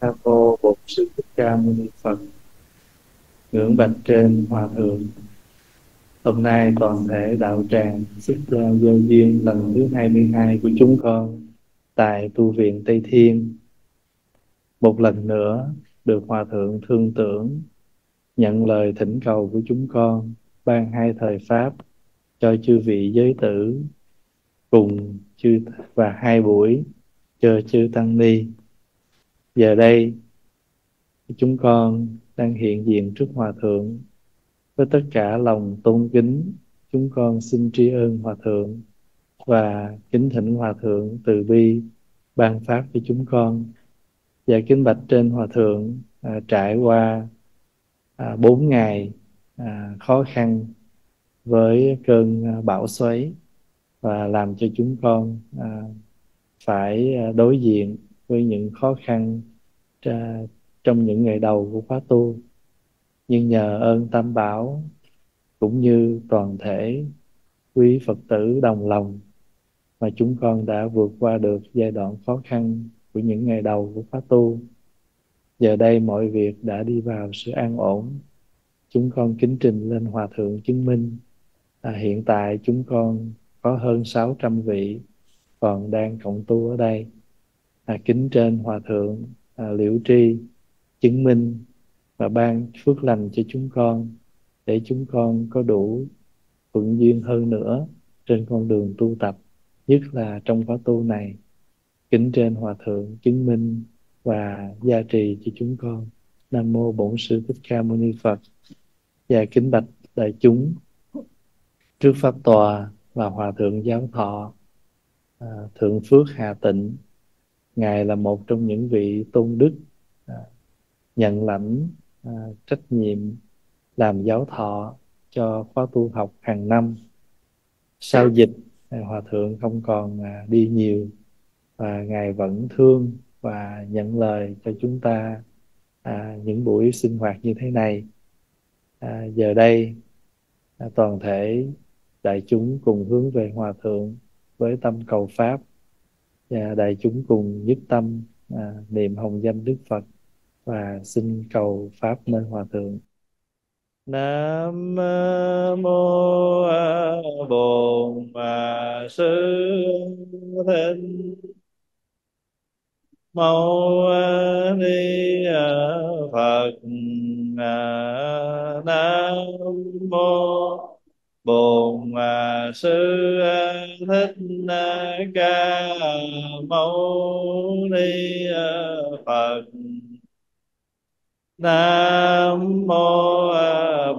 Nam mô Bổn Sư Thích Ca Mâu Ni Phật. Ngưỡng bạch trên hòa thượng. Hôm nay toàn thể đạo tràng xuất gia vô duyên lần thứ 22 của chúng con tại tu viện Tây Thiên. Một lần nữa được hòa thượng thương tưởng, nhận lời thỉnh cầu của chúng con ban hai thời pháp cho chư vị giới tử cùng chư và hai buổi cho chư tăng ni giờ đây chúng con đang hiện diện trước hòa thượng. Với tất cả lòng tôn kính chúng con xin tri ân hòa thượng và kính thỉnh hòa thượng từ bi ban pháp cho chúng con. Và kính bạch trên hòa thượng à, trải qua à, bốn ngày à, khó khăn với cơn à, bão xoáy và làm cho chúng con à, phải à, đối diện với những khó khăn à, trong những ngày đầu của khóa tu. Nhưng nhờ ơn tam bảo cũng như toàn thể quý phật tử đồng lòng mà chúng con đã vượt qua được giai đoạn khó khăn của những ngày đầu của khóa tu. Giờ đây mọi việc đã đi vào sự an ổn. Chúng con kính trình lên hòa thượng chứng minh à, hiện tại chúng con có hơn 600 vị còn đang cộng tu ở đây à, kính trên hòa thượng à, liễu tri chứng minh và ban phước lành cho chúng con để chúng con có đủ thuận duyên hơn nữa trên con đường tu tập nhất là trong khóa tu này. Kính trên hòa thượng chứng minh và gia trì cho chúng con. Nam mô bổn sư thích ca mâu ni phật. Và kính bạch đại chúng. Trước pháp tòa và hòa thượng giáo thọ à, thượng phước hà tịnh ngài là một trong những vị tôn đức à, nhận lãnh à, trách nhiệm làm giáo thọ cho khóa tu học hàng năm. Sau dịch hòa thượng không còn à, đi nhiều và ngài vẫn thương và nhận lời cho chúng ta à, những buổi sinh hoạt như thế này. À, giờ đây à, toàn thể đại chúng cùng hướng về hòa thượng với tâm cầu pháp và đại chúng cùng nhất tâm à, niệm hồng danh đức phật và xin cầu pháp nơi hòa thượng. Nam mô bổn sư thích. Mâu ni phật. Nam mô bồn à, sư thích ca, mâu ni phật. Nam mô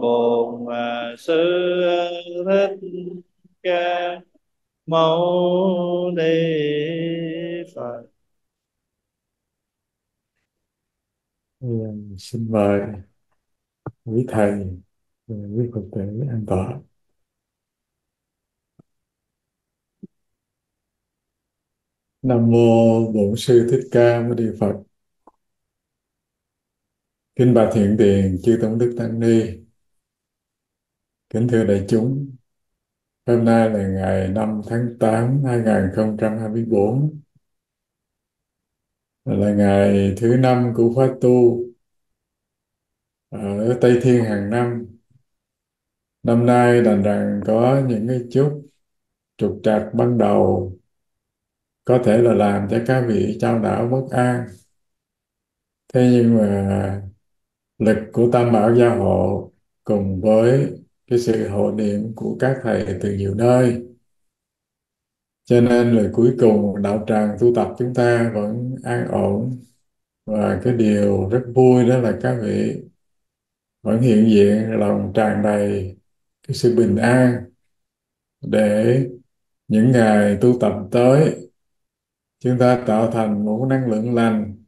bồn sư thích, ca, mâu ni, phật. Xin mời quý thầy, quý phật tử an toàn Nam mô Bổn sư Thích Ca Mâu Ni Phật. Kính bạch thiện tiền chư tổng đức tăng ni. Kính thưa đại chúng, hôm nay là ngày 5 tháng 8 2024 là ngày thứ năm của khóa tu à, ở Tây Thiên hàng năm. Năm nay đành rằng có những cái chút trục trặc ban đầu có thể là làm cho các vị trao đảo bất an. Thế nhưng mà lực của tam bảo gia hộ cùng với cái sự hộ niệm của các thầy từ nhiều nơi. Cho nên là cuối cùng đạo tràng tu tập chúng ta vẫn an ổn. Và cái điều rất vui đó là các vị vẫn hiện diện lòng tràn đầy cái sự bình an để những ngày tu tập tới chúng ta tạo thành một năng lượng lành,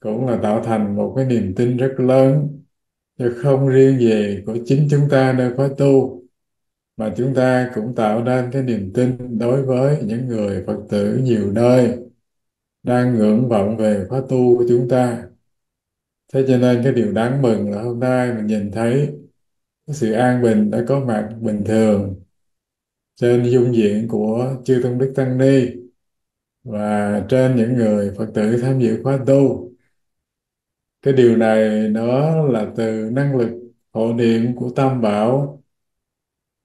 cũng là tạo thành một cái niềm tin rất lớn, chứ không riêng gì của chính chúng ta nơi khóa tu, mà chúng ta cũng tạo nên cái niềm tin đối với những người Phật tử nhiều nơi đang ngưỡng vọng về khóa tu của chúng ta. Thế cho nên cái điều đáng mừng là hôm nay mình nhìn thấy cái sự an bình đã có mặt bình thường trên dung diện của chư tôn đức tăng ni và trên những người Phật tử tham dự khóa tu, cái điều này nó là từ năng lực hộ niệm của Tam Bảo.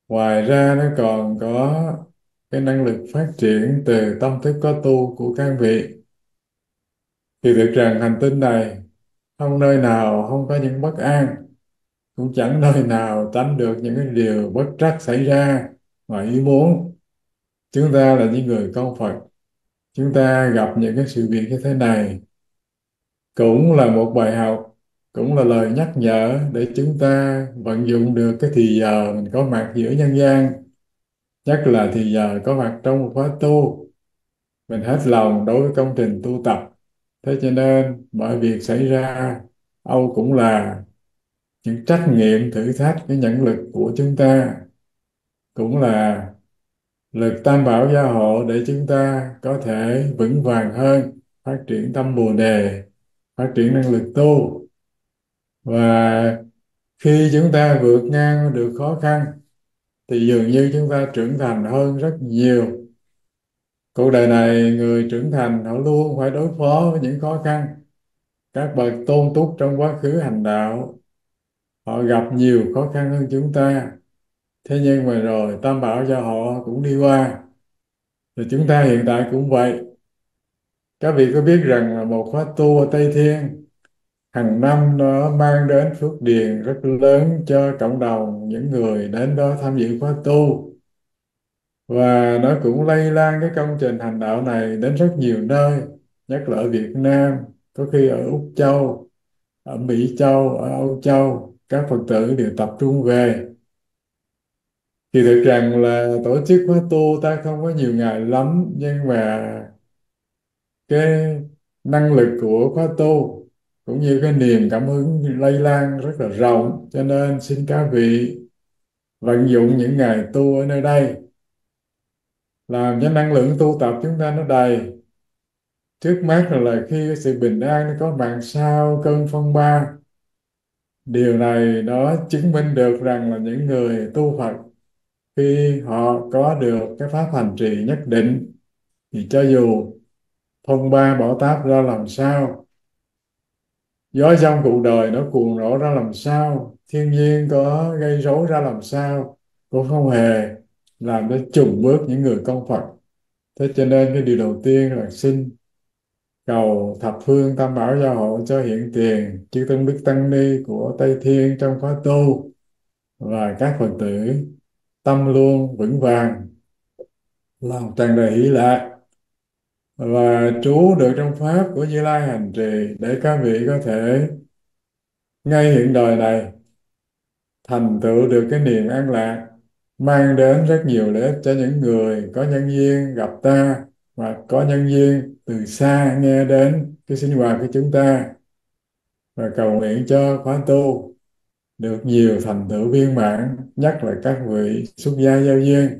Ngoài ra nó còn có cái năng lực phát triển từ tâm thức có tu của các vị. Thì thực rằng hành tinh này không nơi nào không có những bất an, cũng chẳng nơi nào tránh được những cái điều bất trắc xảy ra ngoài ý muốn. Chúng ta là những người con Phật chúng ta gặp những cái sự việc như thế này cũng là một bài học, cũng là lời nhắc nhở để chúng ta vận dụng được cái thì giờ mình có mặt giữa nhân gian. Nhất là thì giờ có mặt trong một khóa tu. Mình hết lòng đối với công trình tu tập. Thế cho nên mọi việc xảy ra, Âu cũng là những trách nhiệm thử thách, cái nhẫn lực của chúng ta. Cũng là lực tam bảo gia hộ để chúng ta có thể vững vàng hơn, phát triển tâm bồ đề, phát triển năng lực tu. Và khi chúng ta vượt ngang được khó khăn, thì dường như chúng ta trưởng thành hơn rất nhiều. Cuộc đời này, người trưởng thành, họ luôn phải đối phó với những khó khăn. Các bậc tôn túc trong quá khứ hành đạo, họ gặp nhiều khó khăn hơn chúng ta thế nhưng mà rồi tam bảo cho họ cũng đi qua. Rồi chúng ta hiện tại cũng vậy. Các vị có biết rằng là một khóa tu ở Tây Thiên, hàng năm nó mang đến phước điền rất lớn cho cộng đồng những người đến đó tham dự khóa tu. Và nó cũng lây lan cái công trình hành đạo này đến rất nhiều nơi, nhất là ở Việt Nam, có khi ở Úc Châu, ở Mỹ Châu, ở Âu Châu, các Phật tử đều tập trung về thì thực rằng là tổ chức khóa tu ta không có nhiều ngày lắm nhưng mà cái năng lực của khóa tu cũng như cái niềm cảm hứng lây lan rất là rộng. Cho nên xin các vị vận dụng những ngày tu ở nơi đây. Làm cho năng lượng tu tập chúng ta nó đầy. Trước mắt là, là khi cái sự bình an nó có mạng sau cơn phong ba. Điều này nó chứng minh được rằng là những người tu Phật khi họ có được cái pháp hành trì nhất định, thì cho dù thông ba bỏ táp ra làm sao, gió trong cuộc đời nó cuồng nổ ra làm sao, thiên nhiên có gây rối ra làm sao, cũng không hề làm để trùng bước những người con Phật. Thế cho nên cái điều đầu tiên là xin cầu thập phương tam bảo gia hộ cho hiện tiền, chư tôn đức tăng ni của Tây Thiên trong khóa tu và các Phật tử tâm luôn vững vàng lòng tràn đầy hỷ lạc và trú được trong pháp của Như Lai hành trì để các vị có thể ngay hiện đời này thành tựu được cái niềm an lạc, mang đến rất nhiều lợi ích cho những người có nhân duyên gặp ta và có nhân duyên từ xa nghe đến cái sinh hoạt của chúng ta. Và cầu nguyện cho khóa tu được nhiều thành tựu viên mãn, nhất là các vị xuất gia giao duyên,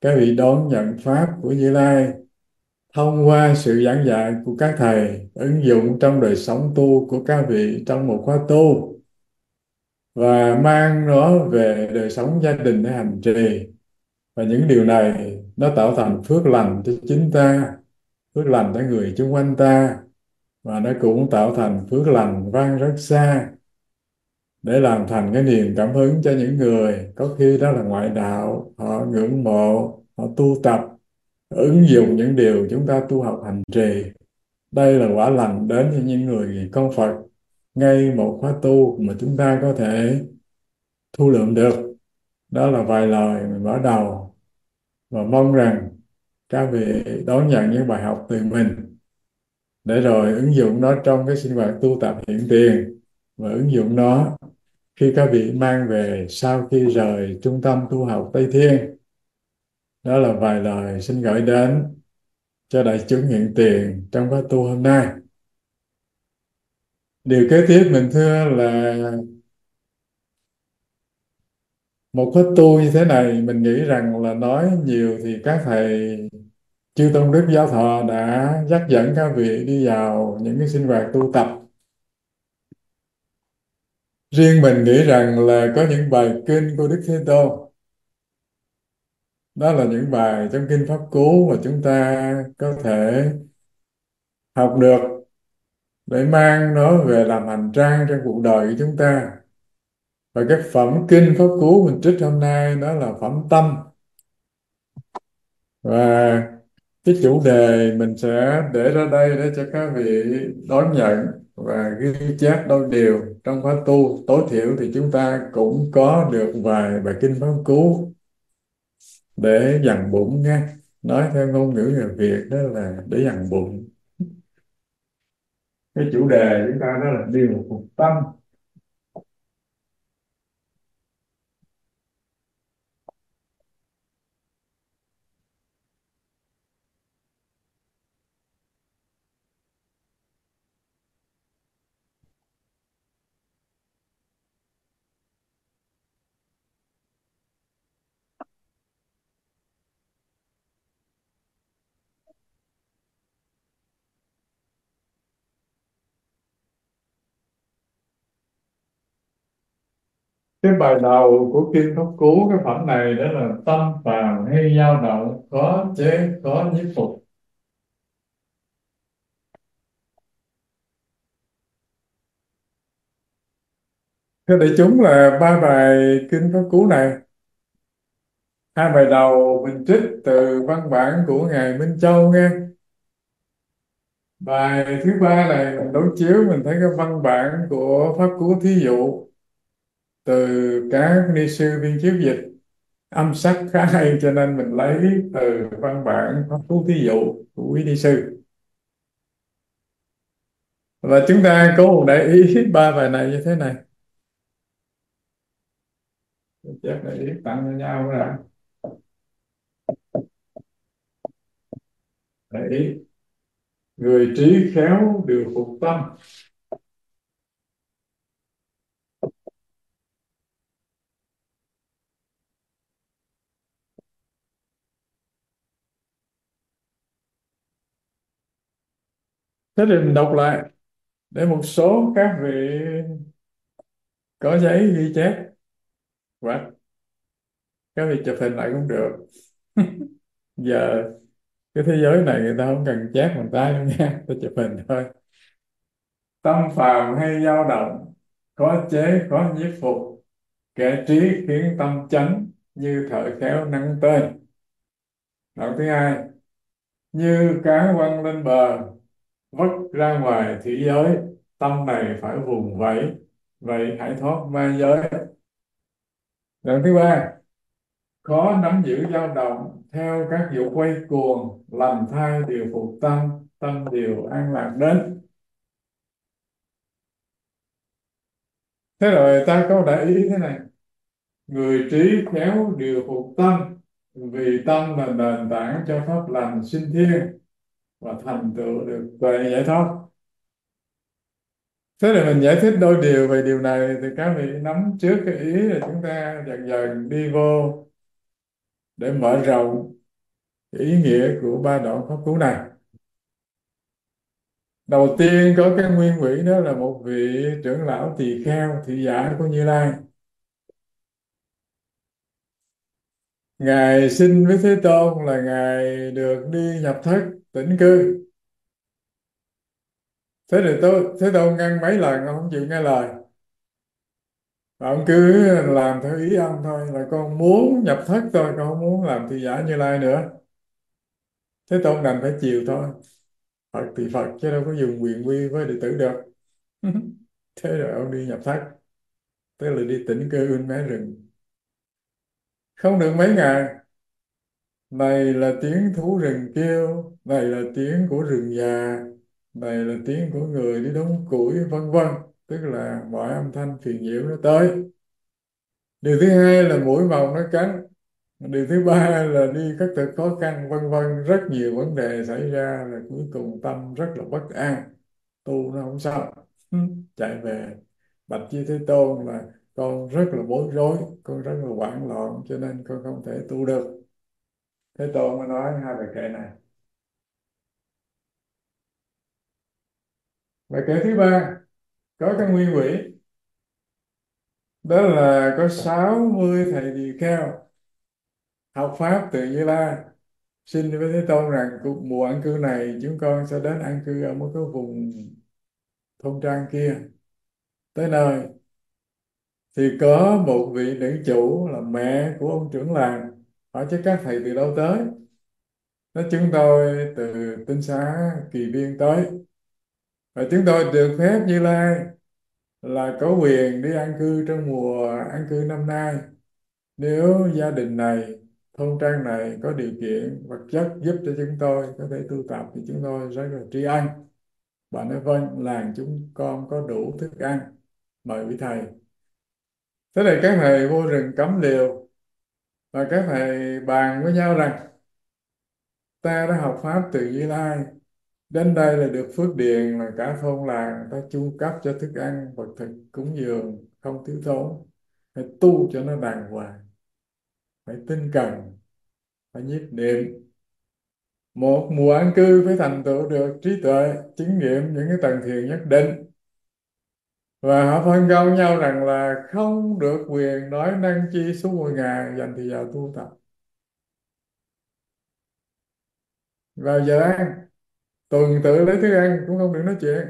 các vị đón nhận pháp của Như Lai, thông qua sự giảng dạy của các thầy, ứng dụng trong đời sống tu của các vị trong một khóa tu, và mang nó về đời sống gia đình để hành trì. Và những điều này nó tạo thành phước lành cho chính ta, phước lành cho người xung quanh ta, và nó cũng tạo thành phước lành vang rất xa để làm thành cái niềm cảm hứng cho những người có khi đó là ngoại đạo, họ ngưỡng mộ, họ tu tập, ứng dụng những điều chúng ta tu học hành trì. Đây là quả lành đến cho những người con Phật, ngay một khóa tu mà chúng ta có thể thu lượm được. Đó là vài lời mình mở đầu và mong rằng các vị đón nhận những bài học từ mình, để rồi ứng dụng nó trong cái sinh hoạt tu tập hiện tiền và ứng dụng nó khi các vị mang về sau khi rời trung tâm tu học Tây Thiên. Đó là vài lời xin gửi đến cho đại chúng hiện tiền trong khóa tu hôm nay. Điều kế tiếp mình thưa là một khóa tu như thế này, mình nghĩ rằng là nói nhiều thì các thầy chư tôn đức giáo thọ đã dắt dẫn các vị đi vào những cái sinh hoạt tu tập riêng mình nghĩ rằng là có những bài kinh của Đức Thế Tôn. Đó là những bài trong kinh Pháp Cú mà chúng ta có thể học được để mang nó về làm hành trang trong cuộc đời của chúng ta. Và các phẩm kinh pháp cú mình trích hôm nay đó là phẩm tâm. Và cái chủ đề mình sẽ để ra đây để cho các vị đón nhận và ghi chép đôi điều trong khóa tu tối thiểu thì chúng ta cũng có được vài bài kinh pháp cú để dằn bụng nha. Nói theo ngôn ngữ người Việt đó là để dằn bụng. Cái chủ đề chúng ta đó là điều phục tâm. Cái bài đầu của kinh pháp cú cái phẩm này đó là tâm phàm hay dao động, có chế, có nhiếp phục Thế để chúng là ba bài kinh pháp cú này. Hai bài đầu mình trích từ văn bản của ngài Minh Châu nghe. Bài thứ ba này mình đối chiếu, mình thấy cái văn bản của pháp cú thí dụ từ các ni sư viên chiếu dịch, âm sắc khá hay, cho nên mình lấy từ văn bản pháp cú thí dụ của quý ni sư. Và chúng ta có một để ý, ba bài này như thế này. Chắc là ý tặng cho nhau rồi để ý, người trí khéo điều phục tâm. Thế thì mình đọc lại để một số các vị có giấy ghi chép. Và các vị chụp hình lại cũng được. Giờ cái thế giới này người ta không cần chép bằng tay đâu nha tôi chụp hình thôi. Tâm phàm hay dao động, có chế, có nhiếp phục, kẻ trí khiến tâm chánh như thợ khéo nắng tên. Đoạn thứ hai, như cá quăng lên bờ vất ra ngoài thủy giới, tâm này phải vùng vẫy. Vậy hãy thoát ma giới. Đoạn thứ ba, khó nắm giữ dao động theo các vụ quay cuồng, làm thai điều phục tâm tâm điều an lạc đến. Thế rồi ta có để ý thế này. Người trí khéo điều phục tâm, vì tâm là nền tảng cho pháp lành sinh thiên và thành tựu được tuệ giải thoát. Thế là mình giải thích đôi điều về điều này thì các vị nắm trước cái ý là chúng ta dần dần đi vô để mở rộng ý nghĩa của ba đoạn pháp cú này. Đầu tiên có cái nguyên quỷ đó là một vị trưởng lão tỳ kheo, thị giả của Như Lai. Ngài sinh với Thế Tôn là ngài được đi nhập thất tĩnh cư. Thế thì tôi, Thế tôi ngăn mấy lần ông không chịu nghe lời. Và ông cứ làm theo ý ông thôi, là con muốn nhập thất thôi, con không muốn làm thị giả Như Lai nữa. Thế tôi đành phải chịu thôi. Phật thì Phật, chứ đâu có dùng quyền quy với đệ tử được. Thế rồi ông đi nhập thất. Tức là đi tĩnh cư bên mé rừng. Không được mấy ngày này là tiếng thú rừng kêu này là tiếng của rừng già này là tiếng của người đi đống củi, vân vân. Tức là mọi âm thanh phiền nhiễu nó tới. Điều thứ hai là mũi màu nó cắn. Điều thứ ba là đi các thực khó khăn, vân vân. Rất nhiều vấn đề xảy ra là cuối cùng tâm rất là bất an. Tu nó không sao chạy về. Bạch chi thế tôn là con rất là bối rối, con rất là hoảng loạn, cho nên con không thể tu được thế tôn mới nói hai bài kệ này. Bài kệ thứ ba, có cái nguyên quỷ. Đó là có 60 thầy tỳ kheo học pháp từ Như La xin với Thế Tôn rằng cuộc mùa an cư này chúng con sẽ đến an cư ở một cái vùng thôn trang kia. Tới nơi thì có một vị nữ chủ là mẹ của ông trưởng làng hỏi chứ các thầy từ đâu tới. Nói chúng tôi từ tinh xá kỳ viên tới. Và chúng tôi được phép Như Lai là có quyền đi an cư trong mùa an cư năm nay. Nếu gia đình này, thôn trang này có điều kiện vật chất giúp cho chúng tôi có thể tu tập thì chúng tôi rất là tri ân. Bà nói vâng làng chúng con có đủ thức ăn. Mời vị thầy. Thế này các thầy vô rừng cấm liều và các thầy bàn với nhau rằng, ta đã học pháp từ Như Lai, đến đây là được phước điền là cả thôn làng ta chu cấp cho thức ăn, vật thực, cúng dường, không thiếu thốn. Phải tu cho nó đàng hoàng, phải tinh cần, phải nhiếp niệm. Một mùa an cư phải thành tựu được trí tuệ, chứng nghiệm những cái tầng thiền nhất định và họ phân công nhau rằng là không được quyền nói năng chi suốt 10 ngày dành thì giờ tu tập. Vào giờ ăn, tuần tự lấy thức ăn, cũng không được nói chuyện.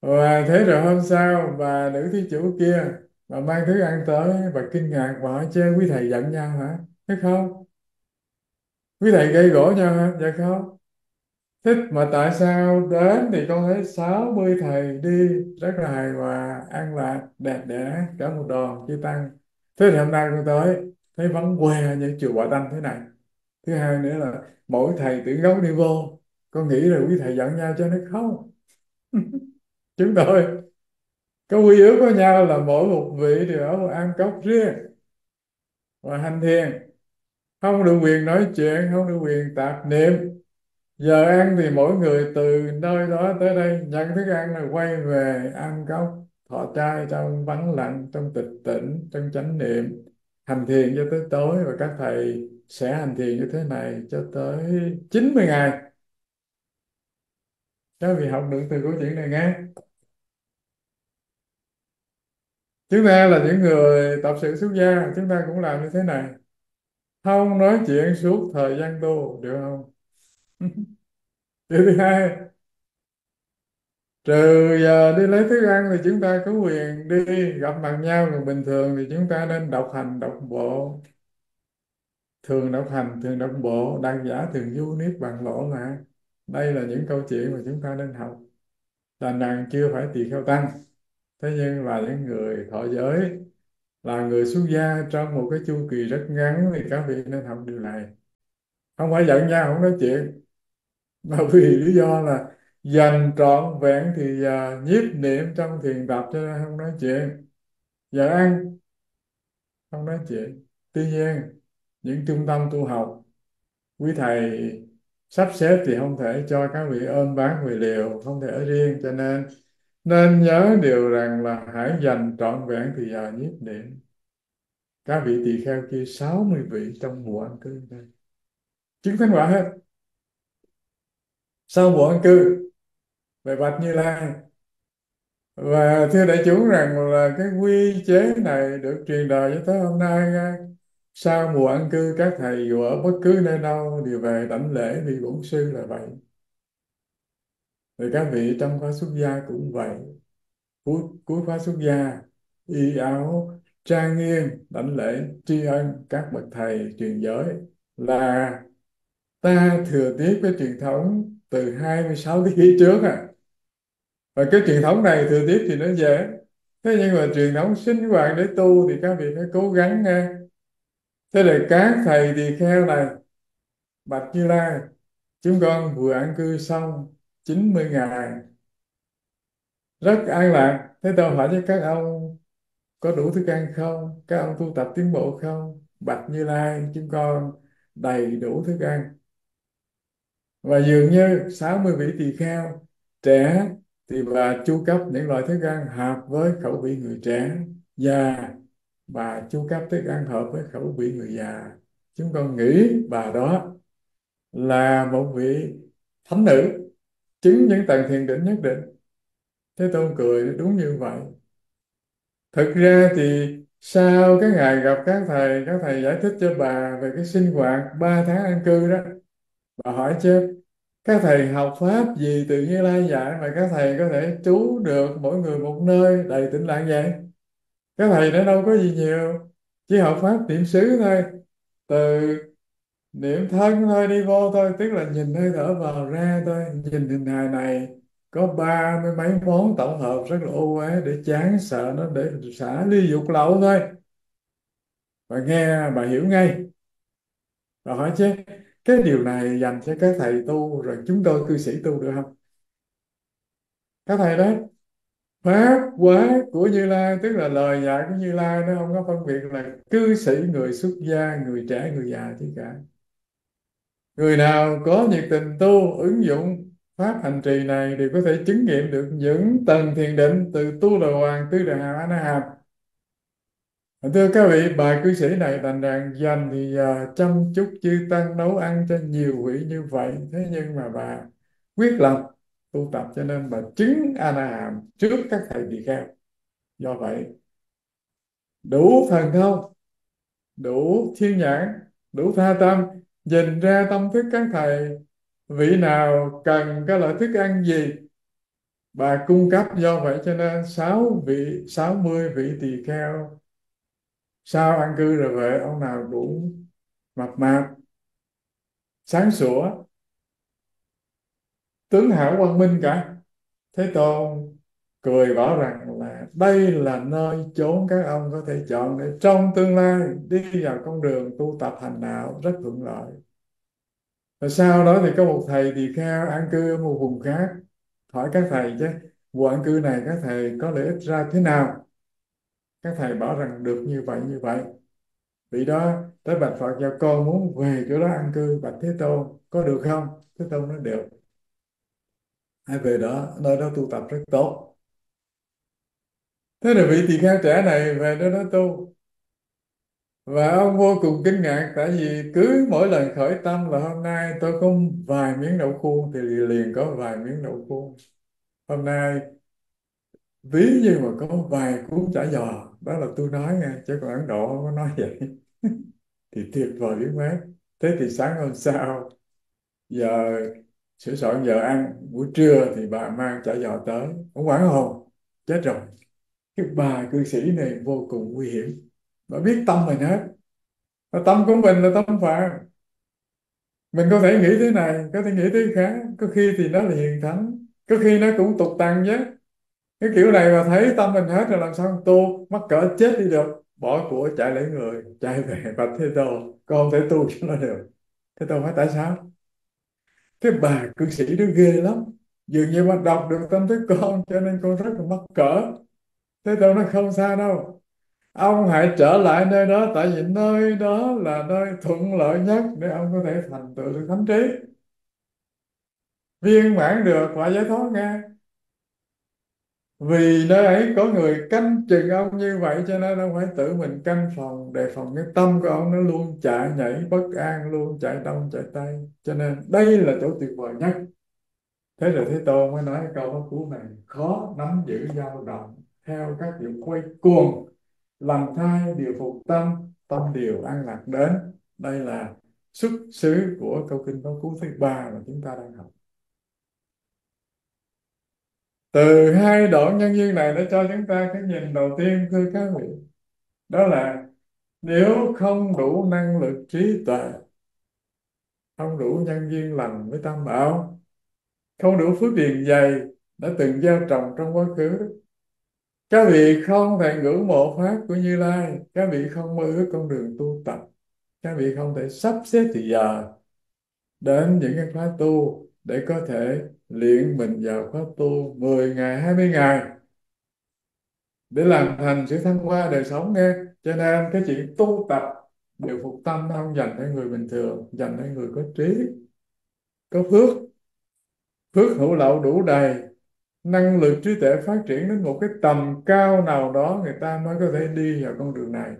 Và thế rồi hôm sau, bà nữ thí chủ kia bà mang thức ăn tới bà kinh ngạc và hỏi chứ quý thầy giận nhau hả? Thế không. Quý thầy gây gỗ nhau hả? Dạ không thích mà tại sao đến thì con thấy 60 thầy đi, rất là hài hòa, an lạc, đẹp đẽ, cả một đoàn chư tăng. Thế thì hôm nay con tới, thấy vắng que những chùa Bà Đanh thế này. Thứ hai nữa là mỗi thầy tự gốc đi vô, con nghĩ là quý thầy giận nhau cho nó không chúng tôi, có quy ước với nhau là mỗi một vị đều ở một ăn cốc riêng và hành thiền. Không được quyền nói chuyện, không được quyền tạp niệm giờ ăn thì mỗi người từ nơi đó tới đây. Nhận thức ăn rồi quay về ăn cốc, thọ trai trong vắng lặng, trong tịch tỉnh, trong chánh niệm. Hành thiền cho tới tối và các thầy sẽ hành thiền như thế này cho tới 90 ngày. Các vị học được từ câu chuyện này nghe. Chúng ta là những người tập sự xuất gia, chúng ta cũng làm như thế này. Không nói chuyện suốt thời gian tu, được không? Điều thứ hai, trừ giờ đi lấy thức ăn thì chúng ta có quyền đi gặp mặt nhau, còn bình thường thì chúng ta nên đọc hành, đọc bộ. Thường đọc hành, thường đọc bộ đăng giả thường du niết bàn lộ mà. Đây là những câu chuyện mà chúng ta nên học. Là nàng chưa phải tỳ kheo tăng. Thế nhưng là những người thọ giới, là người xuất gia trong một cái chu kỳ rất ngắn thì các vị nên học điều này. Không phải giận nhau, không nói chuyện mà vì lý do là dành trọn vẹn thì giờ nhiếp niệm trong thiền tập cho nên không nói chuyện. Dạ giờ ăn không nói chuyện. Tuy nhiên, những trung tâm tu học, quý thầy sắp xếp thì không thể cho các vị ôm bán về liều, không thể ở riêng. Cho nên nên nhớ điều rằng là hãy dành trọn vẹn thì giờ nhiếp niệm. Các vị tỳ kheo kia 60 vị trong mùa ăn cư đây. Chứng thánh quả hết sau mùa ăn cư, về bạch như lai. Và thưa đại chúng rằng là cái quy chế này được truyền đời cho tới hôm nay sau mùa ăn cư, các thầy dù ở bất cứ nơi đâu đều về đảnh lễ vị bổn sư là vậy. Rồi các vị trong khóa xuất gia cũng vậy. Cuối cuối khóa xuất gia, y áo, trang nghiêm, đảnh lễ tri ân các bậc thầy truyền giới là ta thừa tiếp cái truyền thống từ 26 thế kỷ trước à. Và cái truyền thống này thừa tiếp thì nó dễ. Thế nhưng mà truyền thống sinh hoạt để tu thì các vị phải cố gắng nghe thế là các thầy thì kheo này bạch như lai, chúng con vừa an cư xong 90 ngày. Rất an lạc. Thế tôi hỏi cho các ông, có đủ thức ăn không? Các ông tu tập tiến bộ không? Bạch như lai, chúng con đầy đủ thức ăn và dường như 60 vị tỳ kheo trẻ thì bà chu cấp những loại thức ăn hợp với khẩu vị người trẻ già. Bà chu cấp thức ăn hợp với khẩu vị người già. Chúng con nghĩ bà đó là một vị thánh nữ, chứng những tầng thiền định nhất định. Thế tôn cười đúng như vậy. Thực ra thì sau cái ngày gặp các thầy các thầy giải thích cho bà về cái sinh hoạt 3 tháng an cư đó bà hỏi chứ, các thầy học pháp gì từ Như Lai dạy mà các thầy có thể trú được mỗi người một nơi đầy tĩnh lặng vậy? Các thầy đã đâu có gì nhiều, chỉ học pháp niệm xứ thôi. Từ niệm thân thôi đi vô thôi, tức là nhìn hơi thở vào ra thôi. Nhìn hình hài này, có ba mươi mấy món tổng hợp rất là ô uế để chán sợ nó để xả ly dục lậu thôi. Và nghe, bà hiểu ngay. Bà hỏi chứ cái điều này dành cho các thầy tu, rồi chúng tôi cư sĩ tu được không? Các thầy đấy pháp quá của Như Lai, tức là lời dạy của Như Lai, nó không có phân biệt là cư sĩ, người xuất gia, người trẻ, người già chứ cả. Người nào có nhiệt tình tu, ứng dụng pháp hành trì này đều có thể chứng nghiệm được những tầng thiền định từ tu đà hoàng tư đà hàm a na hàm Dạ, thưa các vị bà cư sĩ này thành rằng dành thì uh, chăm chút chư tăng nấu ăn cho nhiều vị như vậy. Thế nhưng mà bà quyết lòng tu tập cho nên bà chứng a la hàm trước các thầy tỳ kheo. Do vậy đủ thần thông đủ thiên nhãn đủ tha tâm nhìn ra tâm thức các thầy. Vị nào cần cái loại thức ăn gì bà cung cấp. Do vậy cho nên sáu vị sáu mươi vị tỳ kheo sau ăn cư rồi về, ông nào cũng mập mạp, sáng sủa. Tướng hảo quang minh cả. Thế tôn cười bảo rằng là đây là nơi chốn các ông có thể chọn để trong tương lai đi vào con đường tu tập hành đạo rất thuận lợi. Và sau đó thì có một thầy thì kheo an cư ở một vùng khác. Hỏi các thầy chứ, vụ an cư này các thầy có lợi ích ra thế nào? Các thầy bảo rằng được như vậy như vậy. Vì đó tới bạch Phật cho con muốn về chỗ đó an cư. Bạch Thế Tôn, có được không? Thế Tôn nói được. Hãy về đó, nơi đó tu tập rất tốt. Thế là vị tỳ kheo trẻ này về nơi đó tu. Và ông vô cùng kinh ngạc, tại vì cứ mỗi lần khởi tâm là hôm nay tôi có vài miếng đậu khuôn, thì liền có vài miếng đậu khuôn. Hôm nay ví như mà có vài cuốn chả giò đó là tôi nói nghe, chứ còn Ấn Độ không có nói vậy. Thì tuyệt vời biết mấy thế thì sáng hôm sau, giờ sửa soạn giờ ăn, buổi trưa thì bà mang chả giò tới. Ông quản hồn chết rồi. Cái bà cư sĩ này vô cùng nguy hiểm. Bà biết tâm mình hết. Và tâm của mình là tâm phàm. Mình có thể nghĩ thế này, có thể nghĩ thế khác. Có khi thì nó là hiền thánh, có khi nó cũng tục tăng chứ cái kiểu này mà thấy tâm mình hết rồi làm sao tu, mắc cỡ chết đi được. Bỏ của chạy lấy người, chạy về bạch thế tôn. Con không thể tu cho nó được. Thế tôn hỏi, tại sao? Cái bà cư sĩ đó ghê lắm. Dường như mà đọc được tâm thức con, cho nên con rất là mắc cỡ. Thế tôn nó không sao đâu. Ông hãy trở lại nơi đó, tại vì nơi đó là nơi thuận lợi nhất để ông có thể thành tựu được thánh trí. Viên mãn được và giải thoát nghe vì nơi ấy có người canh chừng ông như vậy, cho nên ông phải tự mình canh phòng, đề phòng cái tâm của ông nó luôn chạy nhảy bất an, luôn chạy đông, chạy tây. Cho nên đây là chỗ tuyệt vời nhất. Thế rồi thế tôn mới nói câu pháp cú này, khó nắm giữ dao động theo các kiểu quay cuồng làm thai điều phục tâm tâm điều an lạc đến. Đây là xuất xứ của câu kinh pháp cú thứ ba mà chúng ta đang học từ hai đoạn nhân duyên này nó cho chúng ta cái nhìn đầu tiên, thưa các vị. Đó là nếu không đủ năng lực trí tuệ, không đủ nhân duyên lành với tam bảo, không đủ phước điền dày đã từng gieo trồng trong quá khứ, các vị không thể ngưỡng mộ pháp của Như Lai, các vị không mơ ước con đường tu tập, các vị không thể sắp xếp thì giờ đến những cái khóa tu để có thể luyện mình vào khóa tu 10 ngày 20 ngày để làm thành sự thăng hoa đời sống nghe. Cho nên cái chuyện tu tập điều phục tâm nó không dành cho người bình thường, dành cho người có trí, có phước. Phước hữu lậu đủ đầy, năng lực trí tuệ phát triển đến một cái tầm cao nào đó người ta mới có thể đi vào con đường này.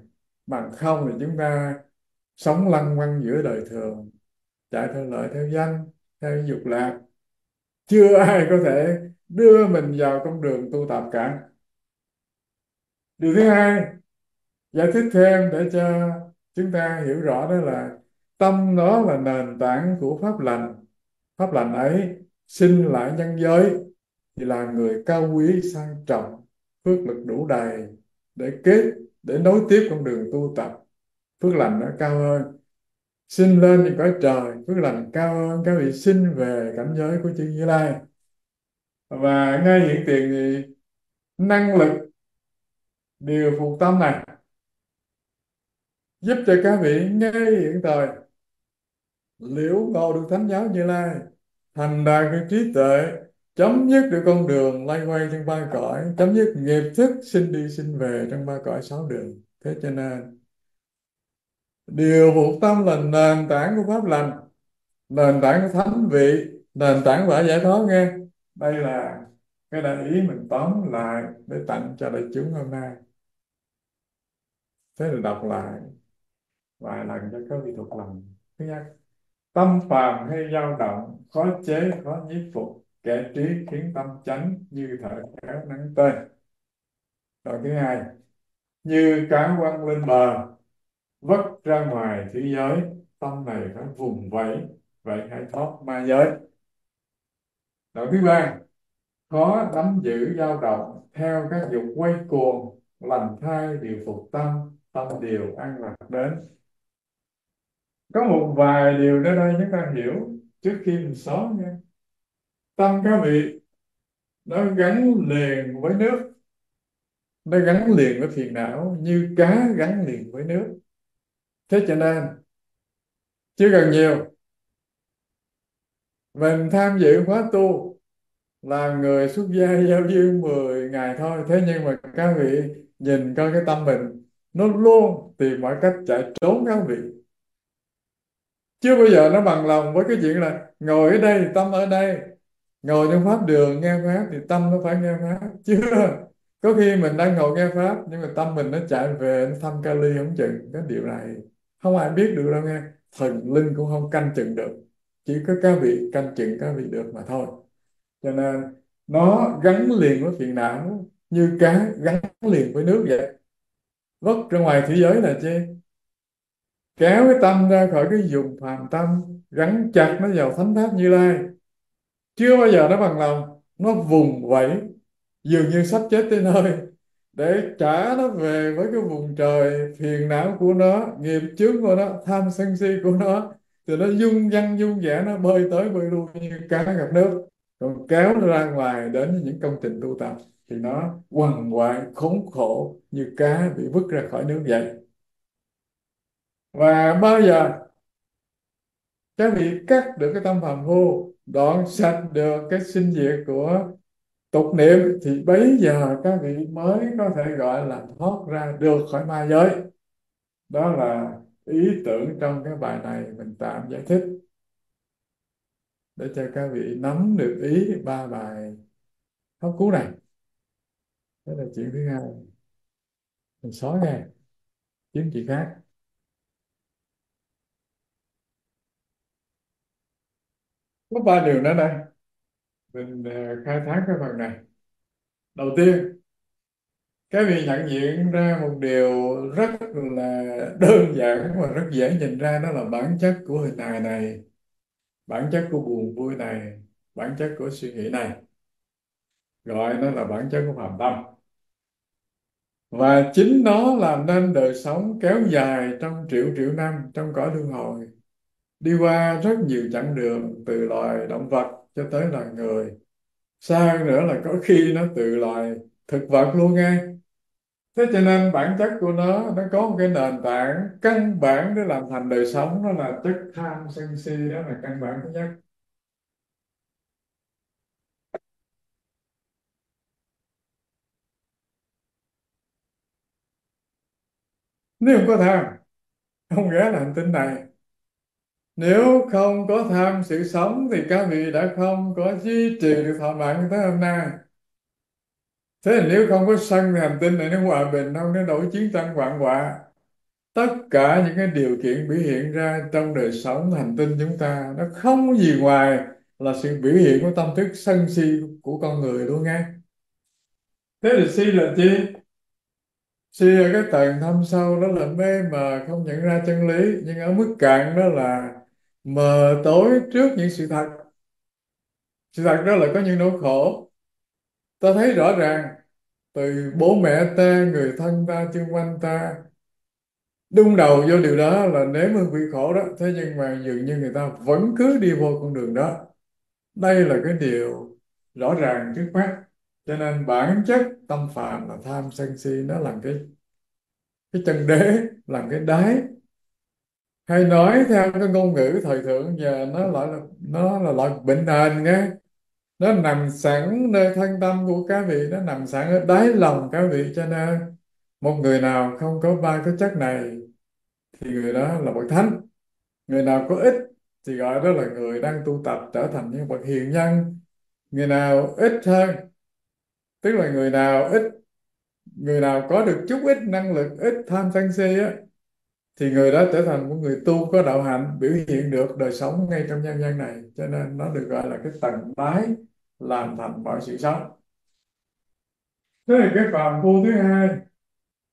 Bằng không thì chúng ta sống lăng quăng giữa đời thường, chạy theo lợi, theo danh, theo dục lạc chưa ai có thể đưa mình vào con đường tu tập cả. Điều thứ hai, giải thích thêm để cho chúng ta hiểu rõ đó là tâm đó là nền tảng của pháp lành. Pháp lành ấy sinh lại nhân giới, thì là người cao quý, sang trọng, phước lực đủ đầy để kết, để nối tiếp con đường tu tập. Phước lành nó cao hơn sinh lên thì cõi trời, phước lành cao hơn các vị sinh về cảnh giới của chư Như Lai. Và ngay hiện tiền thì năng lực điều phục tâm này giúp cho các vị ngay hiện thời liễu ngộ được thánh giáo Như Lai, thành đạt cái trí tuệ, chấm dứt được con đường lay quay trong ba cõi, chấm dứt nghiệp thức sinh đi sinh về trong ba cõi sáu đường. Thế cho nên điều phục tâm là nền tảng của pháp lành, nền tảng của thánh vị, nền tảng của giải thoát nghe. Đây là cái đại ý mình tóm lại để tặng cho đại chúng hôm nay. Thế là đọc lại vài lần cho các vị thuộc lòng. Thứ nhất, tâm phàm hay dao động, khó chế, khó nhiếp phục, kẻ trí khiến tâm chánh như thở kéo nắng tên. Rồi thứ hai, như cá quăng lên bờ vất ra ngoài thế giới, tâm này phải vùng vẫy vậy hãy thoát ma giới. Đoạn thứ ba, khó nắm giữ dao động theo các dục quay cuồng, lành thai, điều phục tâm tâm điều an lạc đến. Có một vài điều ở đây chúng ta hiểu trước khi mình xóa nha. Tâm các vị, nó gắn liền với nước. Nó gắn liền với phiền não, như cá gắn liền với nước thế cho nên chưa cần nhiều, mình tham dự khóa tu là người xuất gia giao duyên 10 ngày thôi. Thế nhưng mà các vị nhìn coi cái tâm mình, nó luôn tìm mọi cách chạy trốn các vị. Chưa bao giờ nó bằng lòng với cái chuyện là ngồi ở đây tâm ở đây, ngồi trong pháp đường nghe pháp thì tâm nó phải nghe pháp. Chưa. Có khi mình đang ngồi nghe pháp, nhưng mà tâm mình nó chạy về, nó thăm Kali không chừng, cái điều này không ai biết được đâu nghe. Thần linh cũng không canh chừng được. Chỉ có các vị canh chừng các vị được mà thôi. Cho nên, nó gắn liền với phiền não như cá gắn liền với nước vậy. Vất ra ngoài thế giới là chi? Kéo cái tâm ra khỏi cái dùng phàm tâm, gắn chặt nó vào thánh tháp như lai. Chưa bao giờ nó bằng lòng. Nó vùng vẫy, dường như sắp chết tới nơi để trả nó về với cái vùng trời phiền não của nó, nghiệp chướng của nó, tham sân si của nó, thì nó dung dăng dung dẻ nó bơi tới bơi lui như cá gặp nước. Còn kéo nó ra ngoài đến những công trình tu tập, thì nó quằn quại khốn khổ như cá bị vứt ra khỏi nước vậy. Và bao giờ các vị cắt được cái tâm phàm phu đoạn sạch được cái sinh diệt của tục niệm thì bấy giờ các vị mới có thể gọi là thoát ra được khỏi ma giới. Đó là ý tưởng trong cái bài này mình tạm giải thích. Để cho các vị nắm được ý ba bài pháp cú này. Đó là chuyện thứ hai. Mình xóa nghe kiếm chuyện khác. Có ba điều nữa đây mình à, khai thác cái phần này. Đầu tiên các vị nhận diện ra một điều rất là đơn giản và rất dễ nhìn ra, đó là bản chất của hình hài này, bản chất của buồn vui này, bản chất của suy nghĩ này. Gọi nó là bản chất của phạm tâm. Và chính nó làm nên đời sống kéo dài trong triệu triệu năm trong cõi luân hồi, đi qua rất nhiều chặng đường từ loài động vật cho tới loài người. Xa hơn nữa là có khi nó từ loài thực vật luôn nghe thế cho nên bản chất của nó nó có một cái nền tảng, căn bản để làm thành đời sống, đó là chất tham sân si, đó là căn bản thứ nhất. Nếu không có tham, không ghé là hành tinh này nếu không có tham sự sống thì các vị đã không có duy trì được thọ mạng tới hôm nay. Thế là nếu không có sân thì hành tinh này nó hòa bình không nó đổi chiến tranh hoạn họa. Tất cả những cái điều kiện biểu hiện ra trong đời sống hành tinh chúng ta, nó không gì ngoài là sự biểu hiện của tâm thức sân si của con người luôn nghe thế thì si là chi? Si là cái tầng thâm sâu đó là mê mà không nhận ra chân lý, nhưng ở mức cạn đó là mờ tối trước những sự thật. Sự thật đó là có những nỗi khổ. Ta thấy rõ ràng, từ bố mẹ ta, người thân ta, xung quanh ta. Đung đầu vô điều đó là nếm hương vị khổ đó. Thế nhưng mà dường như người ta vẫn cứ đi vô con đường đó. Đây là cái điều rõ ràng trước mắt. Cho nên bản chất tâm phạm là tham sân si, nó làm cái cái chân đế làm cái đáy hay nói theo cái ngôn ngữ thời thượng giờ nó lại là nó là loại bệnh nền nghe. Nó nằm sẵn nơi thân tâm của các vị, nó nằm sẵn ở đáy lòng các vị, cho nên một người nào không có ba cái chất này thì người đó là bậc thánh. Người nào có ít thì gọi đó là người đang tu tập trở thành những bậc hiền nhân. Người nào ít hơn, tức là người nào ít, người nào có được chút ít năng lực, ít tham sân si á thì người đó trở thành một người tu có đạo hạnh, biểu hiện được đời sống ngay trong nhân gian này. Cho nên nó được gọi là cái tầng tái làm thành mọi sự sống. Thế thì cái phàm phu thứ hai,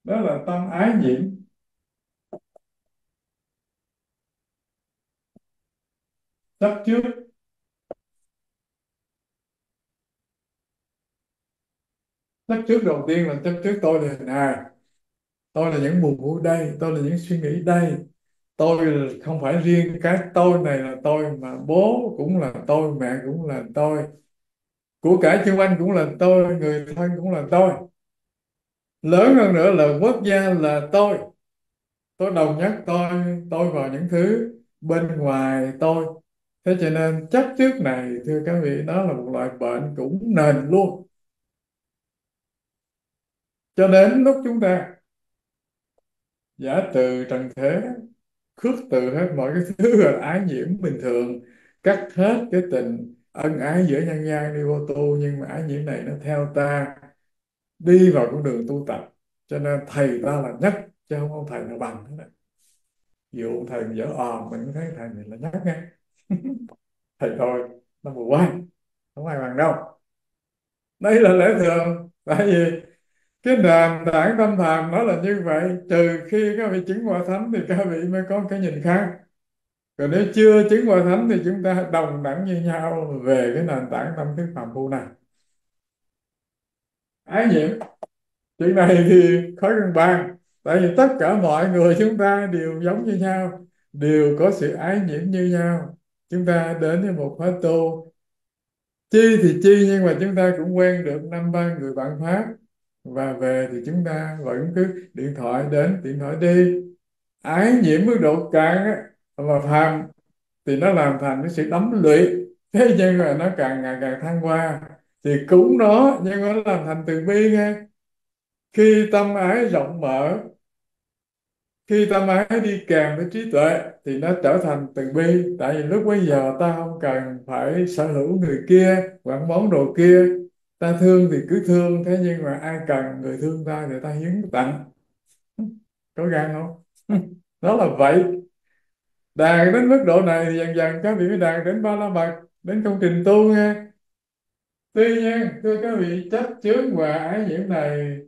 đó là tâm ái nhiễm. Chấp trước. Chấp trước đầu tiên là chấp trước tôi là hình hài tôi là những buồn ngủ đây, tôi là những suy nghĩ đây. Tôi không phải riêng cái tôi này là tôi, mà bố cũng là tôi, mẹ cũng là tôi. Của cải xung quanh cũng là tôi, người thân cũng là tôi. Lớn hơn nữa là quốc gia là tôi. Tôi đồng nhất tôi tôi vào những thứ bên ngoài tôi. Thế cho nên chấp trước này, thưa các vị, đó là một loại bệnh cũng nền luôn. Cho đến lúc chúng ta giả từ trần thế, khước từ hết mọi cái thứ là ái nhiễm bình thường, cắt hết cái tình ân ái giữa nhân gian đi vô tu, nhưng mà ái nhiễm này nó theo ta đi vào con đường tu tập. Cho nên thầy ta là nhất, chứ không có thầy nào bằng hết dụ thầy dở ò, mình cũng thấy thầy mình là nhất nghe thầy thôi, nó vừa quan không ai bằng đâu. Đây là lẽ thường, tại vì cái nền tảng tâm tham nó là như vậy, trừ khi các vị chứng quả thánh thì các vị mới có cái nhìn khác. Còn nếu chưa chứng quả thánh thì chúng ta đồng đẳng như nhau về cái nền tảng tâm thức phàm phu này. Ái nhiễm, chuyện này thì khó gần bàn tại vì tất cả mọi người chúng ta đều giống như nhau, đều có sự ái nhiễm như nhau. Chúng ta đến với một khóa tu chi thì chi, nhưng mà chúng ta cũng quen được năm ba người bạn pháp và về thì chúng ta vẫn cứ điện thoại đến, điện thoại đi. Ái nhiễm mức độ càng mà phàm thì nó làm thành cái sự đấm lụy. Thế nhưng mà nó càng ngày càng thăng hoa. Thì cũng nó, nhưng mà nó làm thành từ bi nghe khi tâm ái rộng mở, khi tâm ái đi kèm với trí tuệ thì nó trở thành từ bi. Tại vì lúc bây giờ ta không cần phải sở hữu người kia, quản món đồ kia ta thương thì cứ thương, thế nhưng mà ai cần người thương ta thì ta hiến tặng. Có gan không? Đó là vậy. Đạt đến mức độ này thì dần dần các vị mới đạt đến ba la mật, đến công trình tu nha. Tuy nhiên, thưa các vị chấp chướng và ái nhiễm này,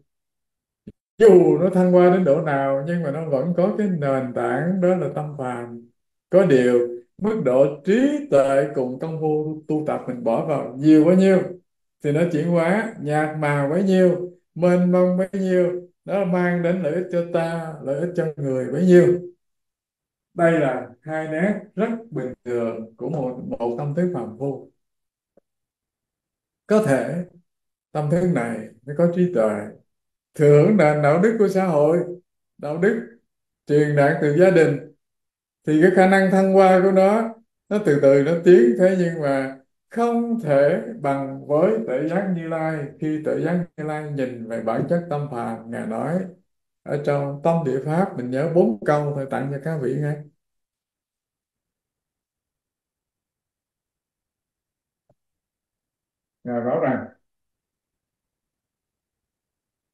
dù nó thăng hoa đến độ nào, nhưng mà nó vẫn có cái nền tảng, đó là tâm phàm. Có điều, mức độ trí tuệ cùng công phu tu tập mình bỏ vào nhiều bao nhiêu? Thì nó chuyển hóa, nhạt màu bấy nhiêu, mênh mông bấy nhiêu, nó mang đến lợi ích cho ta, lợi ích cho người bấy nhiêu. Đây là hai nét rất bình thường của một một tâm thức phàm phu. Có thể tâm thức này nó có trí tuệ, thừa hưởng nền đạo đức của xã hội, đạo đức truyền đạt từ gia đình. Thì cái khả năng thăng hoa của nó nó từ từ nó tiến thế nhưng mà không thể bằng với tuệ giác như lai khi tuệ giác như lai nhìn về bản chất tâm phàm, ngài nói ở trong tâm địa pháp, mình nhớ bốn câu thôi, tặng cho các vị nghe. Ngài bảo rằng,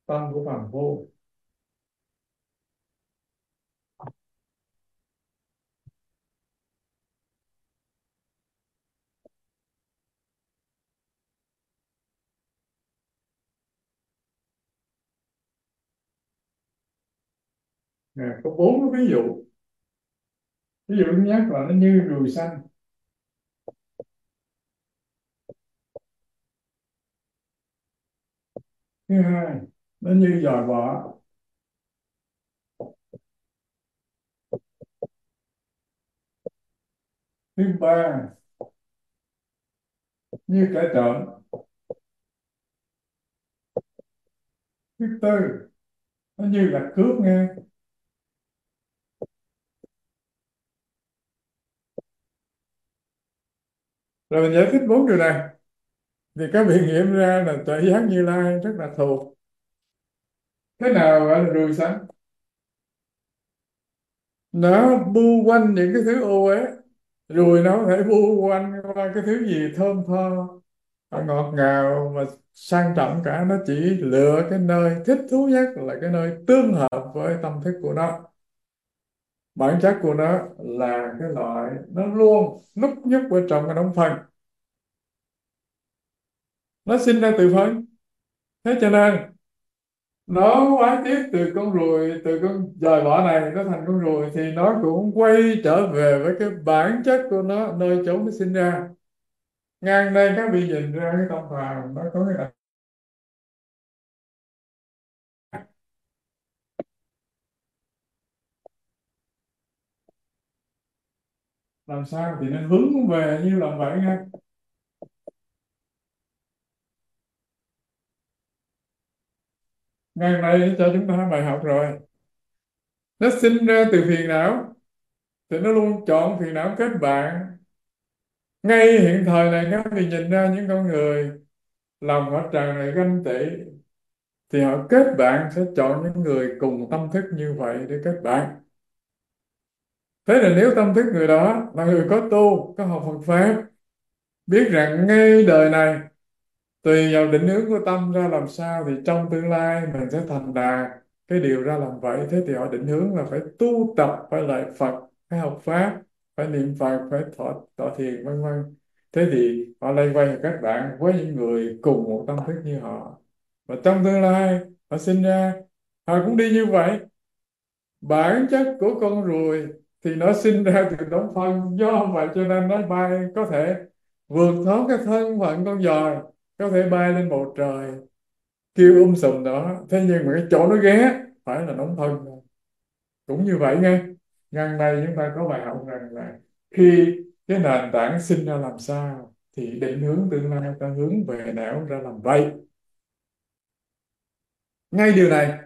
tâm của phàm phu à, có bốn cái ví dụ. Ví dụ thứ nhất là nó như rùi xanh. Thứ hai nó như giòi bọ thứ ba như kẻ trộm. Thứ tư nó như là cướp nghe rồi mình giải thích bốn điều này. Thì các vị nghiệm ra là tuệ giác như lai rất là thuộc. Thế nào gọi là rùi xanh nó bu quanh những cái thứ ô uế. Rồi nó có thể bu quanh qua cái thứ gì? Thơm tho à, ngọt ngào mà sang trọng cả. Nó chỉ lựa cái nơi thích thú nhất là cái nơi tương hợp với tâm thức của nó bản chất của nó là cái loại nó luôn núp nhúc ở trong cái đống phân. Nó sinh ra từ phân. Thế cho nên, nó hóa tiếp từ con ruồi, từ con dòi bỏ này nó thành con ruồi thì nó cũng quay trở về với cái bản chất của nó, nơi chỗ nó sinh ra. Ngang đây các vị nhìn ra cái tâm phàm, nó có cái làm sao thì nên hướng về như là vậy nha. Ngày nay cho chúng ta bài học rồi. Nó sinh ra từ phiền não, thì nó luôn chọn phiền não kết bạn. Ngay hiện thời này các vị nhìn ra những con người lòng họ tràn đầy ganh tị, thì họ kết bạn sẽ chọn những người cùng tâm thức như vậy để kết bạn thế là nếu tâm thức người đó, là người có tu, có học Phật pháp, biết rằng ngay đời này, tùy vào định hướng của tâm ra làm sao thì trong tương lai mình sẽ thành đạt. Cái điều ra làm vậy, thế thì họ định hướng là phải tu tập, phải lại Phật, phải học pháp, phải niệm Phật, phải thọ thọ thiền, vân vân. Thế thì họ lây quay các bạn với những người cùng một tâm thức như họ. Và trong tương lai, họ sinh ra, họ cũng đi như vậy. Bản chất của con ruồi thì nó sinh ra từ đống phân. Do vậy cho nên nó bay có thể vượt thoát cái thân phận con dòi, có thể bay lên bầu trời, kêu um sùm đó. Thế nhưng mà cái chỗ nó ghé phải là đống thân cũng như vậy nghe gần đây chúng ta có bài học rằng là khi cái nền tảng sinh ra làm sao thì định hướng tương lai ta hướng về não ra làm vậy. Ngay điều này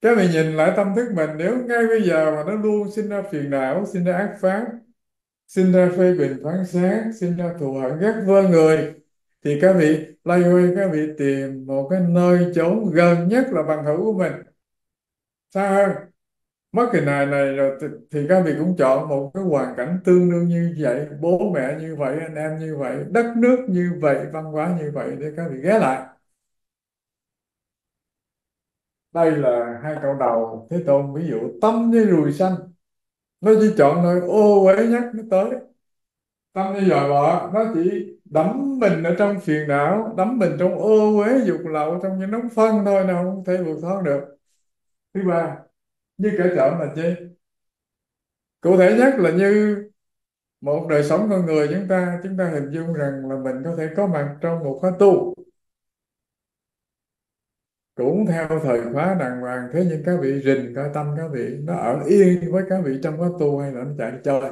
các bạn nhìn lại tâm thức mình nếu ngay bây giờ mà nó luôn sinh ra phiền não sinh ra ác pháp sinh ra phê bình phán xét sinh ra thù hận ghét vơ người thì các vị lay hoay các vị tìm một cái nơi chốn gần nhất là bằng hữu của mình. Xa hơn mất cái này này rồi thì, thì các vị cũng chọn một cái hoàn cảnh tương đương như vậy bố mẹ như vậy anh em như vậy đất nước như vậy văn hóa như vậy để các vị ghé lại đây là hai câu đầu. Thế tôn, ví dụ, tâm như ruồi xanh. Nó chỉ chọn nơi ô uế nhất nó tới. Tâm như dòi bọ, nó chỉ đắm mình ở trong phiền não, đắm mình trong ô uế dục lậu, trong những nóng phân thôi nào không thể vượt thoát được. Thứ ba, như kẻ trộm là chi? Cụ thể nhất là như một đời sống con người chúng ta. Chúng ta hình dung rằng là mình có thể có mặt trong một khóa tu cũng theo thời khóa đàng hoàng, thế nhưng các vị rình coi tâm các vị, nó ở yên với các vị trong khóa tu hay là nó chạy đi chơi?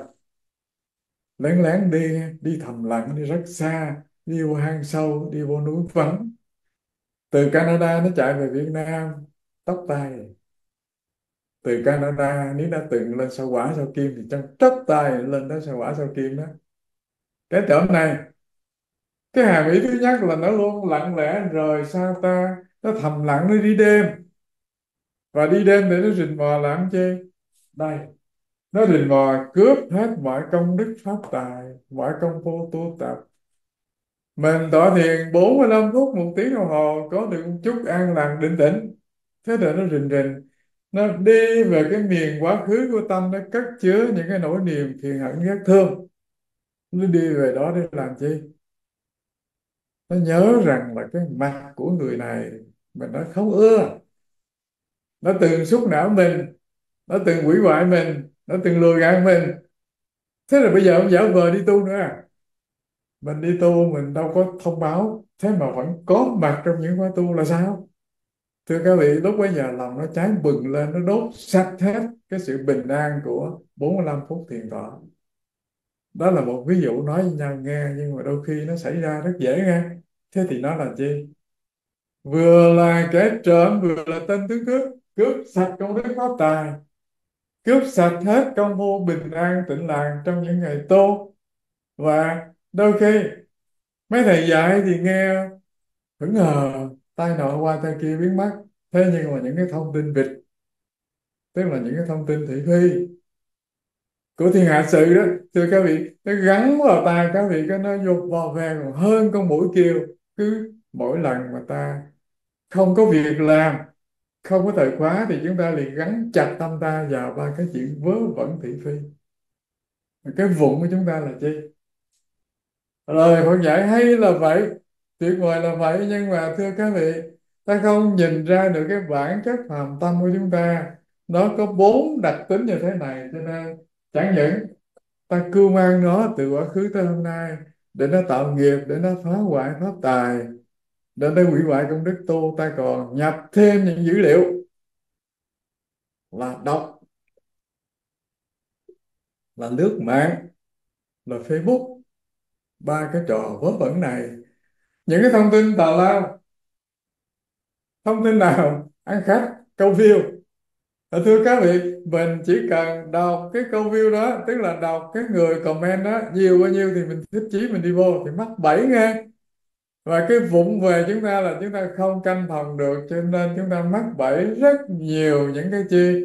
Lén lén đi đi thầm lặng, đi rất xa, đi vô hang sâu, đi vô núi vắng. Từ Canada nó chạy về Việt Nam, tóc tai. Từ Canada, nếu đã từng lên sao quả sao kim thì trong tóc tai lên đó sao quả sao kim đó. Cái chỗ này, cái hàm ý thứ nhất là nó luôn lặng lẽ, rời xa ta nó thầm lặng nó đi đêm. Và đi đêm để nó rình mò làm chi? Đây. Nó rình mò cướp hết mọi công đức pháp tài, mọi công phu tu tập. Mình tọa thiền 45 phút, một tiếng đồng hồ, có được một chút an lành, định tĩnh. Thế là nó rình rình. Nó đi về cái miền quá khứ của tâm, nó cất chứa những cái nỗi niềm phiền hận ghét thương. Nó đi về đó để làm chi? Nó nhớ rằng là cái mặt của người này mình nó không ưa. Nó từng xúc não mình, nó từng quỷ hoại mình, nó từng lừa gạt mình. Thế là bây giờ ông giả vờ đi tu nữa. À mình đi tu, mình đâu có thông báo. Thế mà vẫn có mặt trong những khóa tu là sao? Thưa các vị, lúc bấy giờ lòng nó cháy bừng lên, nó đốt sạch hết cái sự bình an của 45 phút thiền tọa đó là một ví dụ nói với nhau nghe, nhưng mà đôi khi nó xảy ra rất dễ nghe. Thế thì nó là chi? Vừa là kẻ trộm, vừa là tên tướng cướp. Cướp sạch công đức pháp tài. Cướp sạch hết công phu, bình an tịnh lặng trong những ngày tu và đôi khi, mấy thầy dạy thì nghe hững hờ tay nọ qua tay kia biến mất. Thế nhưng mà những cái thông tin vịt, tức là những cái thông tin thị phi của thiên hạ sự đó, thưa các vị, nó gắn vào tai các vị, cái nó dục vò vàng còn hơn con mũi kêu. Cứ mỗi lần mà ta không có việc làm, không có thời khóa thì chúng ta liền gắn chặt tâm ta vào ba cái chuyện vớ vẩn thị phi. Cái vụng của chúng ta là chi? Lời Phật dạy hay là vậy? Tuyệt vời là vậy, nhưng mà thưa các vị, ta không nhìn ra được cái bản chất phàm tâm của chúng ta. Nó có bốn đặc tính như thế này, cho nên chẳng những ta cưu mang nó từ quá khứ tới hôm nay để nó tạo nghiệp, để nó phá hoại pháp tài đến tới hủy hoại công đức tu, ta còn nhập thêm những dữ liệu là đọc, là lướt mạng, là Facebook. Ba cái trò vớ vẩn này. Những cái thông tin tào lao, thông tin nào ăn khách câu view. Ờ, thưa các vị, mình chỉ cần đọc cái câu view đó, tức là đọc cái người comment đó, nhiều bao nhiêu thì mình thích chí mình đi vô, thì mắc bẫy nghe và cái vụng về chúng ta là chúng ta không canh phòng được, cho nên chúng ta mắc bẫy rất nhiều những cái chi,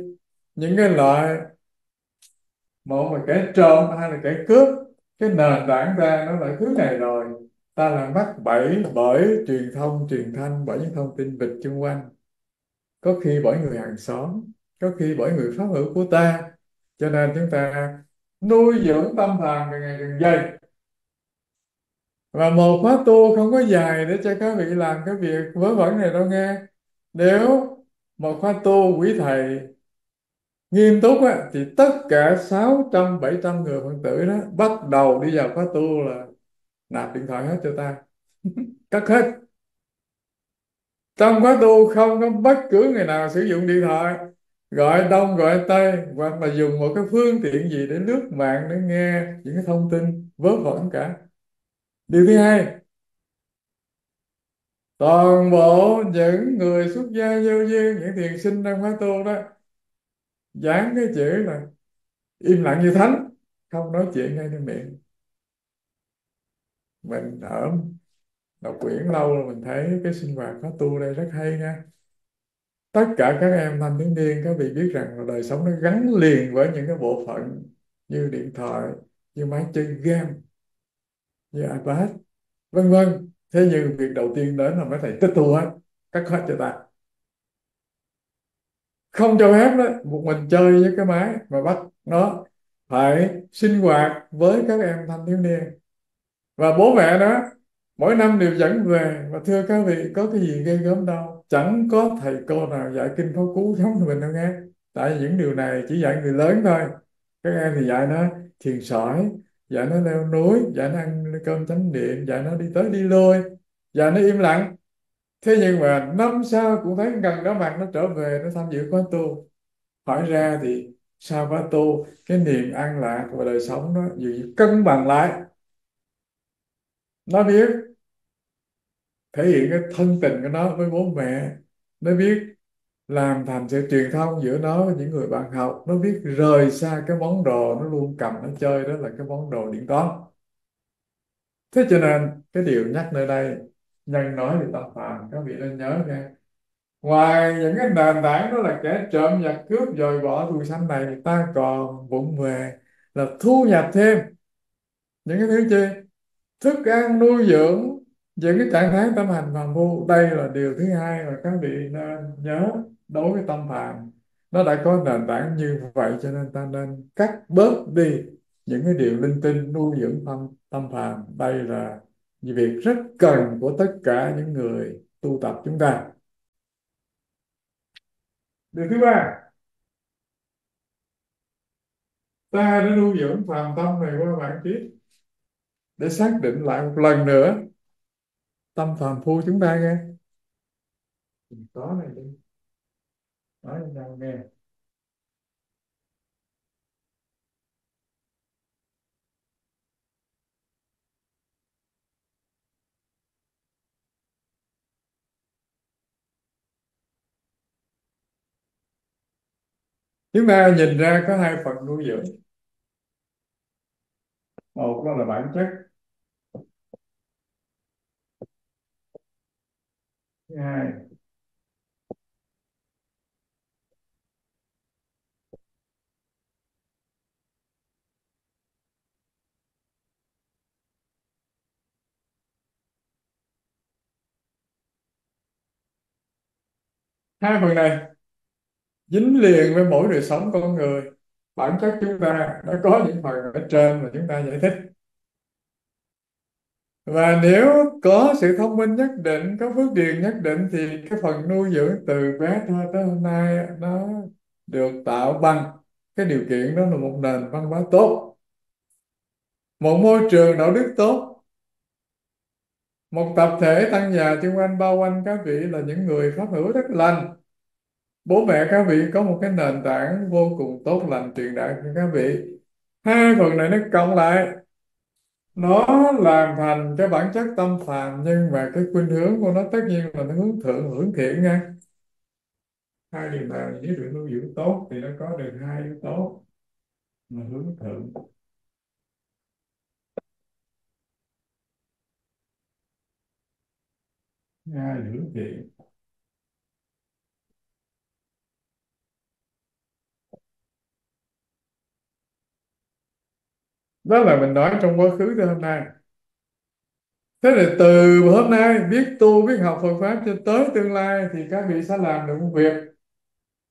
những cái loại. Một là kẻ trộm, hai là kẻ cướp. Cái nền tảng ta nó là thứ này rồi. Ta là mắc bẫy bởi truyền thông, truyền thanh, bởi những thông tin vịt xung quanh. Có khi bởi người hàng xóm, có khi bởi người pháp hữu của ta. Cho nên chúng ta nuôi dưỡng tâm thần càng ngày càng dày và một khóa tu không có dài để cho các vị làm cái việc vớ vẩn này đâu nghe. Nếu một khóa tu quý thầy nghiêm túc á, thì tất cả 600 700 người phật tử đó bắt đầu đi vào khóa tu là nạp điện thoại hết cho ta. Cắt hết. Trong khóa tu không có bất cứ người nào sử dụng điện thoại gọi đông gọi tây hoặc là dùng một cái phương tiện gì để lướt mạng để nghe những cái thông tin vớ vẩn cả điều thứ hai, toàn bộ những người xuất gia vô duyên những thiền sinh đang khóa tu đó dán cái chữ là im lặng như thánh, không nói chuyện ngay trên miệng. Mình ở đọc quyển lâu rồi, mình thấy cái sinh hoạt khóa tu đây rất hay nha. Tất cả các em thanh thiếu niên các vị biết rằng là đời sống nó gắn liền với những cái bộ phận như điện thoại, như máy chơi game Dạ, như iPad vân vân thế nhưng việc đầu tiên đến là mấy thầy tích thu hết. Cắt hết cho ta. Không cho phép đó, một mình chơi với cái máy mà bắt nó phải sinh hoạt với các em thanh thiếu niên. Và bố mẹ đó, mỗi năm đều dẫn về và thưa các vị, có cái gì gây gớm đâu, chẳng có thầy cô nào dạy kinh pháp cú giống như mình đâu nghe. Tại những điều này chỉ dạy người lớn thôi. Các em thì dạy nó thiền sỏi dạy nó leo núi dạy nó ăn cơm chánh niệm, dạy nó đi tới đi lui dạy nó im lặng. Thế nhưng mà năm sau cũng thấy gần đó mặt nó trở về nó tham dự khóa tu. Hỏi ra thì sau khóa tu? Cái niềm an lạc và đời sống nó dường cân bằng lại. Nó biết thể hiện cái thân tình của nó với bố mẹ. Nó biết làm thành sự truyền thông giữa nó với những người bạn học. Nó biết rời xa cái món đồ, nó luôn cầm, nó chơi, đó là cái món đồ điện toán. Thế cho nên, cái điều nhắc nơi đây, nhân nói về tâm phàm, các vị nên nhớ nghe ngoài những cái nền tảng đó là kẻ trộm giặc cướp dòi bỏ thù sanh này ta còn vụng về là thu nhập thêm. Những cái thứ chi? Thức ăn, nuôi dưỡng, những cái trạng thái tâm hành phàm phu. Đây là điều thứ hai mà các vị nên nhớ đối với tâm phàm nó đã có nền tảng như vậy cho nên ta nên cắt bớt đi những cái điều linh tinh nuôi dưỡng tâm tâm phàm đây là việc rất cần của tất cả những người tu tập chúng ta. Điều thứ ba, ta đã nuôi dưỡng phàm tâm này qua bản kiếp để xác định lại một lần nữa. Tâm phàm phu chúng ta nghe. Có này nói cho nghe. Chúng ta nhìn ra có hai phần nuôi dưỡng. Một đó là bản chất. Thứ hai hai phần này, dính liền với mỗi đời sống con người. Bản chất chúng ta nó có những phần ở trên mà chúng ta giải thích. Và nếu có sự thông minh nhất định, có phước điền nhất định, thì cái phần nuôi dưỡng từ bé thơ tới hôm nay nó được tạo bằng. Cái điều kiện đó là một nền văn hóa tốt. Một môi trường đạo đức tốt một tập thể tăng già xung quanh bao quanh các vị là những người pháp hữu rất lành. Bố mẹ các vị có một cái nền tảng vô cùng tốt lành, truyền đạt cho các vị. Hai phần này nó cộng lại. Nó làm thành cái bản chất tâm phàm, nhưng mà cái khuynh hướng của nó tất nhiên là nó hướng thượng, hướng thiện nha. Hai điều này nếu được nuôi dưỡng tốt thì nó có được hai yếu tố mà hướng thượng. Nha là hướng thiện đó là mình nói trong quá khứ tới hôm nay. Thế thì từ hôm nay, biết tu, biết học Phật pháp cho tới tương lai thì các vị sẽ làm được một việc.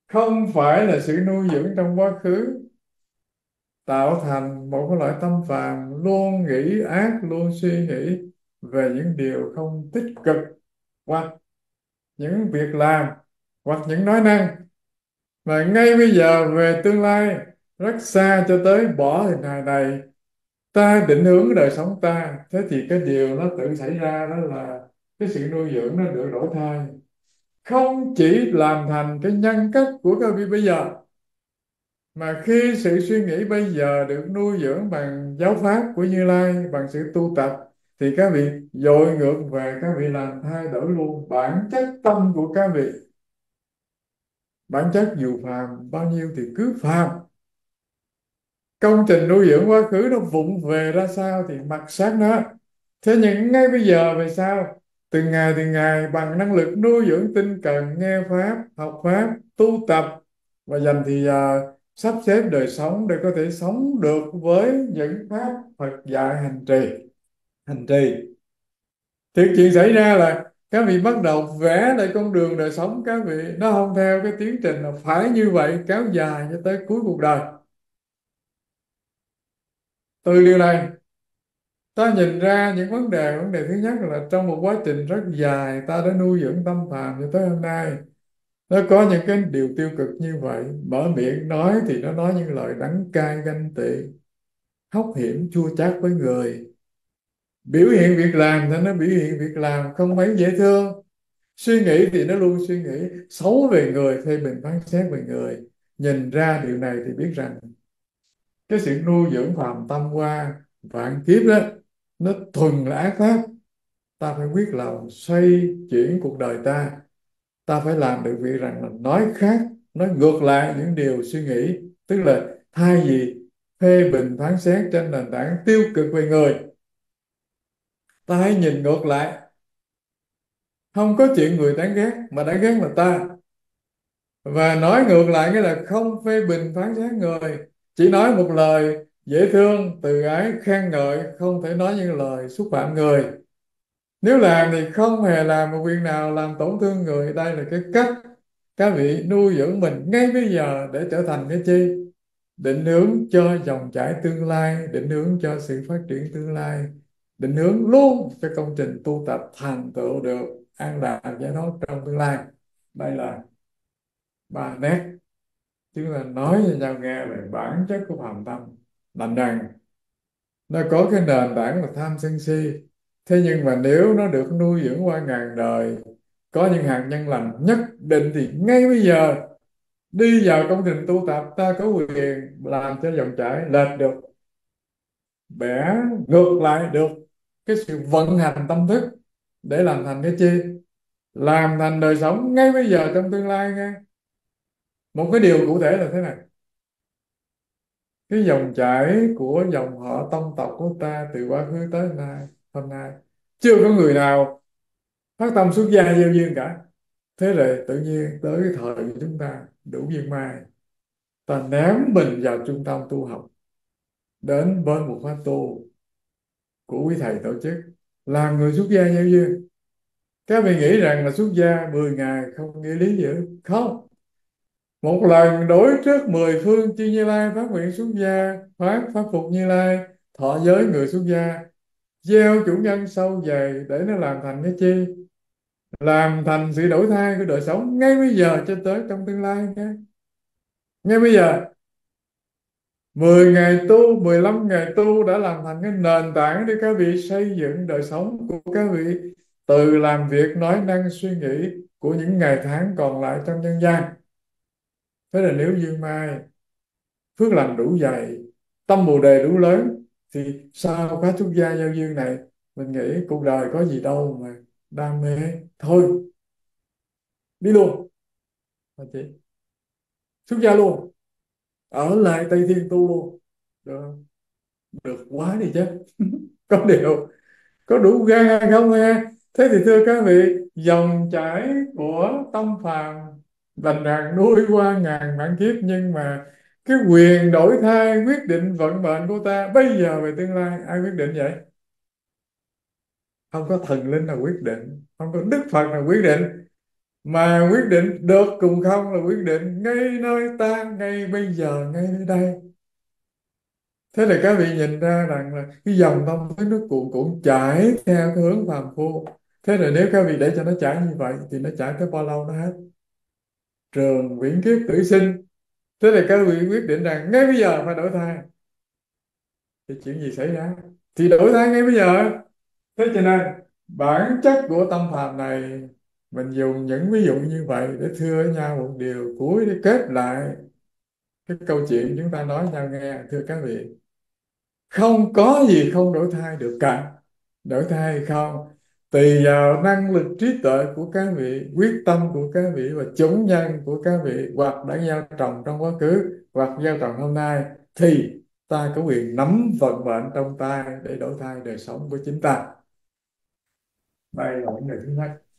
Không phải là sự nuôi dưỡng trong quá khứ, tạo thành một cái loại tâm phàm luôn nghĩ, ác, luôn suy nghĩ về những điều không tích cực hoặc những việc làm, hoặc những nói năng. Mà ngay bây giờ về tương lai, rất xa cho tới bỏ hình hài này, ta định hướng đời sống ta. Thế thì cái điều nó tự xảy ra đó là cái sự nuôi dưỡng nó được đổi thay. Không chỉ làm thành cái nhân cách của các vị bây giờ, mà khi sự suy nghĩ bây giờ được nuôi dưỡng bằng giáo pháp của Như Lai, bằng sự tu tập thì các vị dội ngược về các vị làm thay đổi luôn bản chất tâm của các vị. Bản chất dù phàm bao nhiêu thì cứ phàm. Công trình nuôi dưỡng quá khứ nó vụng về ra sao thì mặc sát nó. Thế nhưng ngay bây giờ về sao từng ngày từng ngày bằng năng lực nuôi dưỡng tinh cần nghe pháp học pháp tu tập và dành thì uh, sắp xếp đời sống để có thể sống được với những pháp Phật dạy hành trì hành trì. Thì chuyện xảy ra là các vị bắt đầu vẽ lại con đường đời sống, các vị. Nó không theo cái tiến trình là phải như vậy kéo dài cho tới cuối cuộc đời. Từ điều này, ta nhìn ra những vấn đề. Vấn đề thứ nhất là trong một quá trình rất dài, ta đã nuôi dưỡng tâm phàm cho tới hôm nay, nó có những cái điều tiêu cực như vậy. Mở miệng nói thì nó nói những lời đắng cay ganh tị hóc hiểm chua chát với người biểu hiện việc làm thì nó biểu hiện việc làm, không mấy dễ thương. Suy nghĩ thì nó luôn suy nghĩ, xấu về người thay bình phán xét về người. Nhìn ra điều này thì biết rằng cái sự nuôi dưỡng phàm tâm qua vạn kiếp đó, nó thuần là ác pháp. Ta phải quyết lòng xoay chuyển cuộc đời ta. Ta phải làm được việc rằng là nói khác, nói ngược lại những điều suy nghĩ, tức là thay vì phê bình phán xét trên nền tảng tiêu cực về người ta hãy nhìn ngược lại. Không có chuyện người đáng ghét mà đáng ghét là ta. Và nói ngược lại nghĩa là không phê bình phán xét người. Chỉ nói một lời dễ thương, từ ái, khen ngợi, không thể nói những lời xúc phạm người. Nếu làm thì không hề làm một việc nào làm tổn thương người. Đây là cái cách các vị nuôi dưỡng mình ngay bây giờ để trở thành cái chi? Định hướng cho dòng chảy tương lai, định hướng cho sự phát triển tương lai định hướng luôn cho công trình tu tập thành tựu được, an lạc giải thoát trong tương lai. Đây là ba nét. Chúng ta nói cho nhau nghe về bản chất của phàm tâm, đành rằng nó có cái nền tảng là tham sân si. Thế nhưng mà nếu nó được nuôi dưỡng qua ngàn đời, có những hạt nhân lành nhất định thì ngay bây giờ, đi vào công trình tu tập, ta có quyền làm cho dòng chảy lệch được, bẻ ngược lại được cái sự vận hành tâm thức để làm thành cái chi? Làm thành đời sống ngay bây giờ trong tương lai nghe một cái điều cụ thể là thế này. Cái dòng chảy của dòng họ tông tộc của ta từ quá khứ tới nay, hôm nay. Chưa có người nào phát tâm xuất gia gieo duyên cả. Thế rồi tự nhiên tới cái thời của chúng ta, đủ duyên mai. Ta ném mình vào trung tâm tu học, đến bên một khóa tu của quý thầy tổ chức, làm người xuất gia gieo duyên các vị nghĩ rằng là xuất gia 10 ngày không nghĩa lý gì không. Một lần đối trước mười phương chư Như Lai phát nguyện xuất gia phát pháp phục Như Lai, thọ giới người xuất gia, gieo chủ nhân sâu dày để nó làm thành cái chi? Làm thành sự đổi thay của đời sống ngay bây giờ cho tới trong tương lai nhé. Ngay bây giờ 10 ngày tu 15 ngày tu đã làm thành cái nền tảng để các vị xây dựng đời sống của các vị. Từ làm việc, nói năng, suy nghĩ của những ngày tháng còn lại trong nhân gian. Thế là nếu dương mai phước lành đủ dày, tâm bồ đề đủ lớn, thì sau khóa xuất gia giao duyên này, mình nghĩ cuộc đời có gì đâu mà đam mê. Thôi, đi luôn. Chị. Xuất gia luôn ở lại Tây Thiên tu luôn. Được, được quá đi chứ. Có điều có đủ gan hay không nghe thế thì thưa các vị dòng chảy của tâm phàm đành rằng nuôi qua ngàn vạn kiếp nhưng mà cái quyền đổi thay quyết định vận mệnh của ta bây giờ về tương lai ai quyết định vậy? Không có thần linh là quyết định. Không có đức phật là quyết định mà quyết định được cùng không là quyết định ngay nơi ta, ngay bây giờ, ngay nơi đây. Thế là các vị nhìn ra rằng là cái dòng tâm thức nó cuộn cuộn chảy theo cái hướng phàm phu. Thế là nếu các vị để cho nó chảy như vậy thì nó chảy tới bao lâu nó hết? Trường viễn kiếp tử sinh. Thế là các vị quyết định rằng ngay bây giờ phải đổi thai thì chuyện gì xảy ra? Thì đổi thai ngay bây giờ. Thế cho nên bản chất của tâm phàm này mình dùng những ví dụ như vậy để thưa với nhau một điều, cuối để kết lại cái câu chuyện chúng ta nói nhau nghe, thưa các vị. Không có gì không đổi thay được cả. Đổi thay hay không? Tùy vào năng lực trí tuệ của các vị, quyết tâm của các vị và chúng nhân của các vị, hoặc đã gieo trồng trong quá khứ, hoặc gieo trồng hôm nay, thì ta có quyền nắm vận mệnh trong tay để đổi thay đời sống của chính ta. Đây là vấn đề thứ nhất.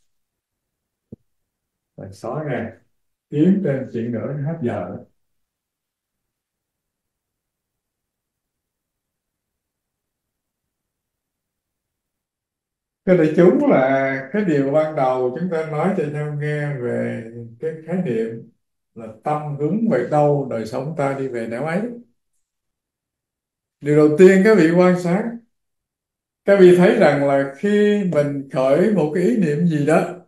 Rồi xóa ra tiến trên chuyện nữa hết giờ Cái đại chúng, là cái điều ban đầu chúng ta nói cho nhau nghe về cái khái niệm là tâm hướng về đâu, đời sống ta đi về nẻo ấy. Điều đầu tiên các vị quan sát, các vị thấy rằng là khi mình khởi một cái ý niệm gì đó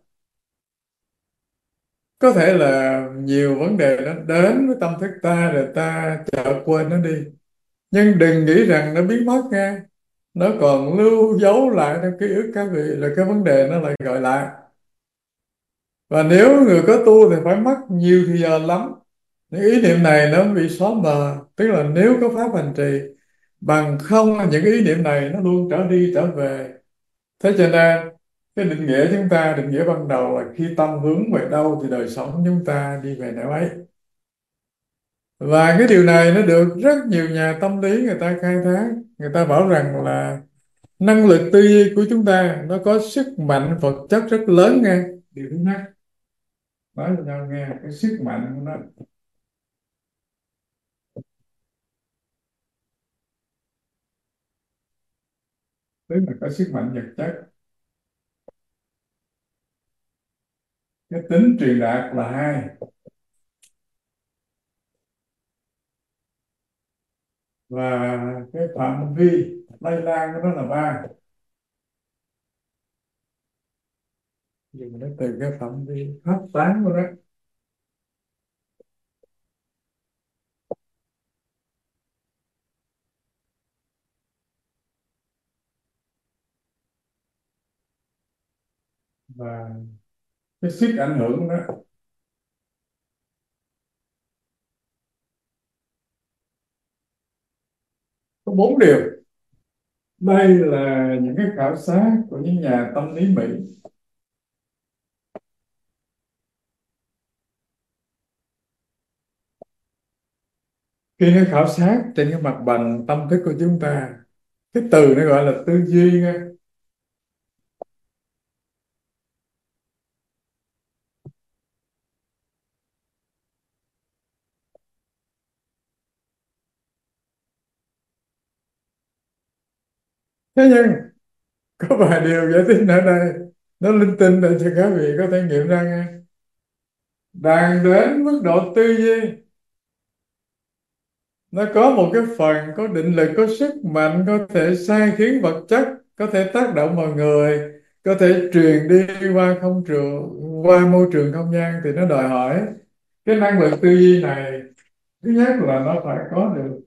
có thể là nhiều vấn đề nó đến với tâm thức ta rồi ta chợt quên nó đi. Nhưng đừng nghĩ rằng nó biến mất nghe nó còn lưu dấu lại trong ký ức các vị là cái vấn đề nó lại gọi lại. Và nếu người có tu thì phải mất nhiều thời giờ lắm. Những ý niệm này nó bị xóa mờ. Tức là nếu có pháp hành trì, bằng không, những ý niệm này nó luôn trở đi trở về. Thế cho nên cái định nghĩa chúng ta, định nghĩa ban đầu là khi tâm hướng về đâu thì đời sống chúng ta đi về nẻo ấy. Và cái điều này nó được rất nhiều nhà tâm lý người ta khai thác. Người ta bảo rằng là năng lực tư duy của chúng ta nó có sức mạnh vật chất rất lớn nghe. Điều thứ nhất, nói cho nhau nghe, cái sức mạnh của nó. Tức là có sức mạnh vật chất. Cái tính truyền đạt là hai. Và cái phạm vi lây lan của nó là ba. Dùng nó từ cái phạm vi phát tán của nó. Và cái sức ảnh hưởng đó. Có bốn điều. Đây là những cái khảo sát của những nhà tâm lý Mỹ. Khi nó khảo sát trên cái mặt bằng tâm thức của chúng ta, cái từ nó gọi là tư duy nghe thế nhưng, có vài điều giải thích ở đây. Nó linh tinh để cho các vị có thể nghiệm ra nghe. Đang đến mức độ tư duy. Nó có một cái phần có định lực, có sức mạnh, có thể sai khiến vật chất, có thể tác động vào người, có thể truyền đi qua không trường, qua môi trường không gian thì nó đòi hỏi cái năng lực tư duy này. Thứ nhất là nó phải có được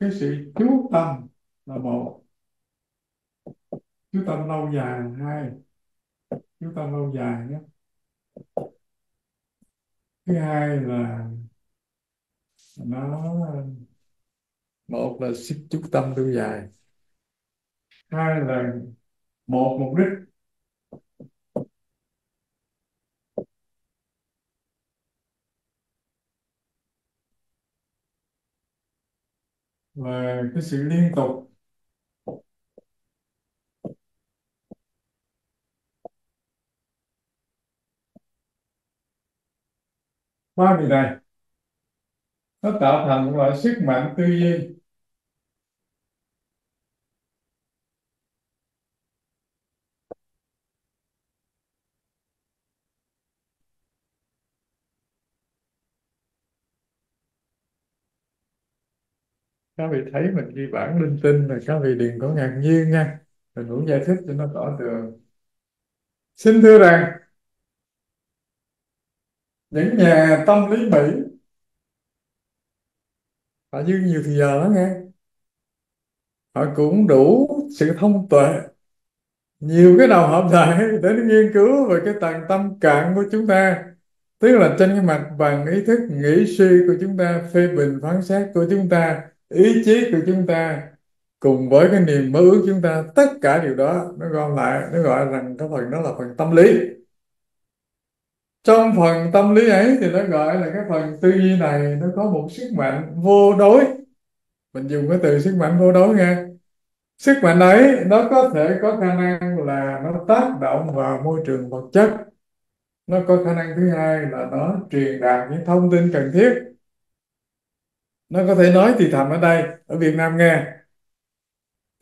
cái sự chú tâm là một chú tâm lâu dài hai chú tâm lâu dài nhé. Thứ hai là nó, một là sức chú tâm lâu dài. Hai là một mục đích. Và cái sự liên tục ba điều này nó tạo thành một loại sức mạnh tư duy. Các vị thấy mình ghi bản linh tinh là các vị đừng có ngạc nhiên nha. Mình cũng giải thích cho nó rõ tường. Xin thưa rằng những nhà tâm lý Mỹ. Họ dư nhiều thì giờ đó nghe. Họ cũng đủ sự thông tuệ. Nhiều cái đầu hợp lại để nghiên cứu về cái tầng tâm cạn của chúng ta. Tức là trên cái mặt bằng ý thức, nghĩ suy của chúng ta, phê bình, phán xét của chúng ta, ý chí của chúng ta, cùng với cái niềm mơ ước chúng ta, tất cả điều đó nó gom lại, nó gọi rằng cái phần đó là phần tâm lý trong phần tâm lý ấy thì nó gọi là cái phần tư duy này nó có một sức mạnh vô đối. Mình dùng cái từ sức mạnh vô đối nghe. Sức mạnh ấy nó có thể có khả năng là nó tác động vào môi trường vật chất. Nó có khả năng thứ hai là nó truyền đạt những thông tin cần thiết. Nó có thể nói thì thầm ở đây, ở Việt Nam nghe.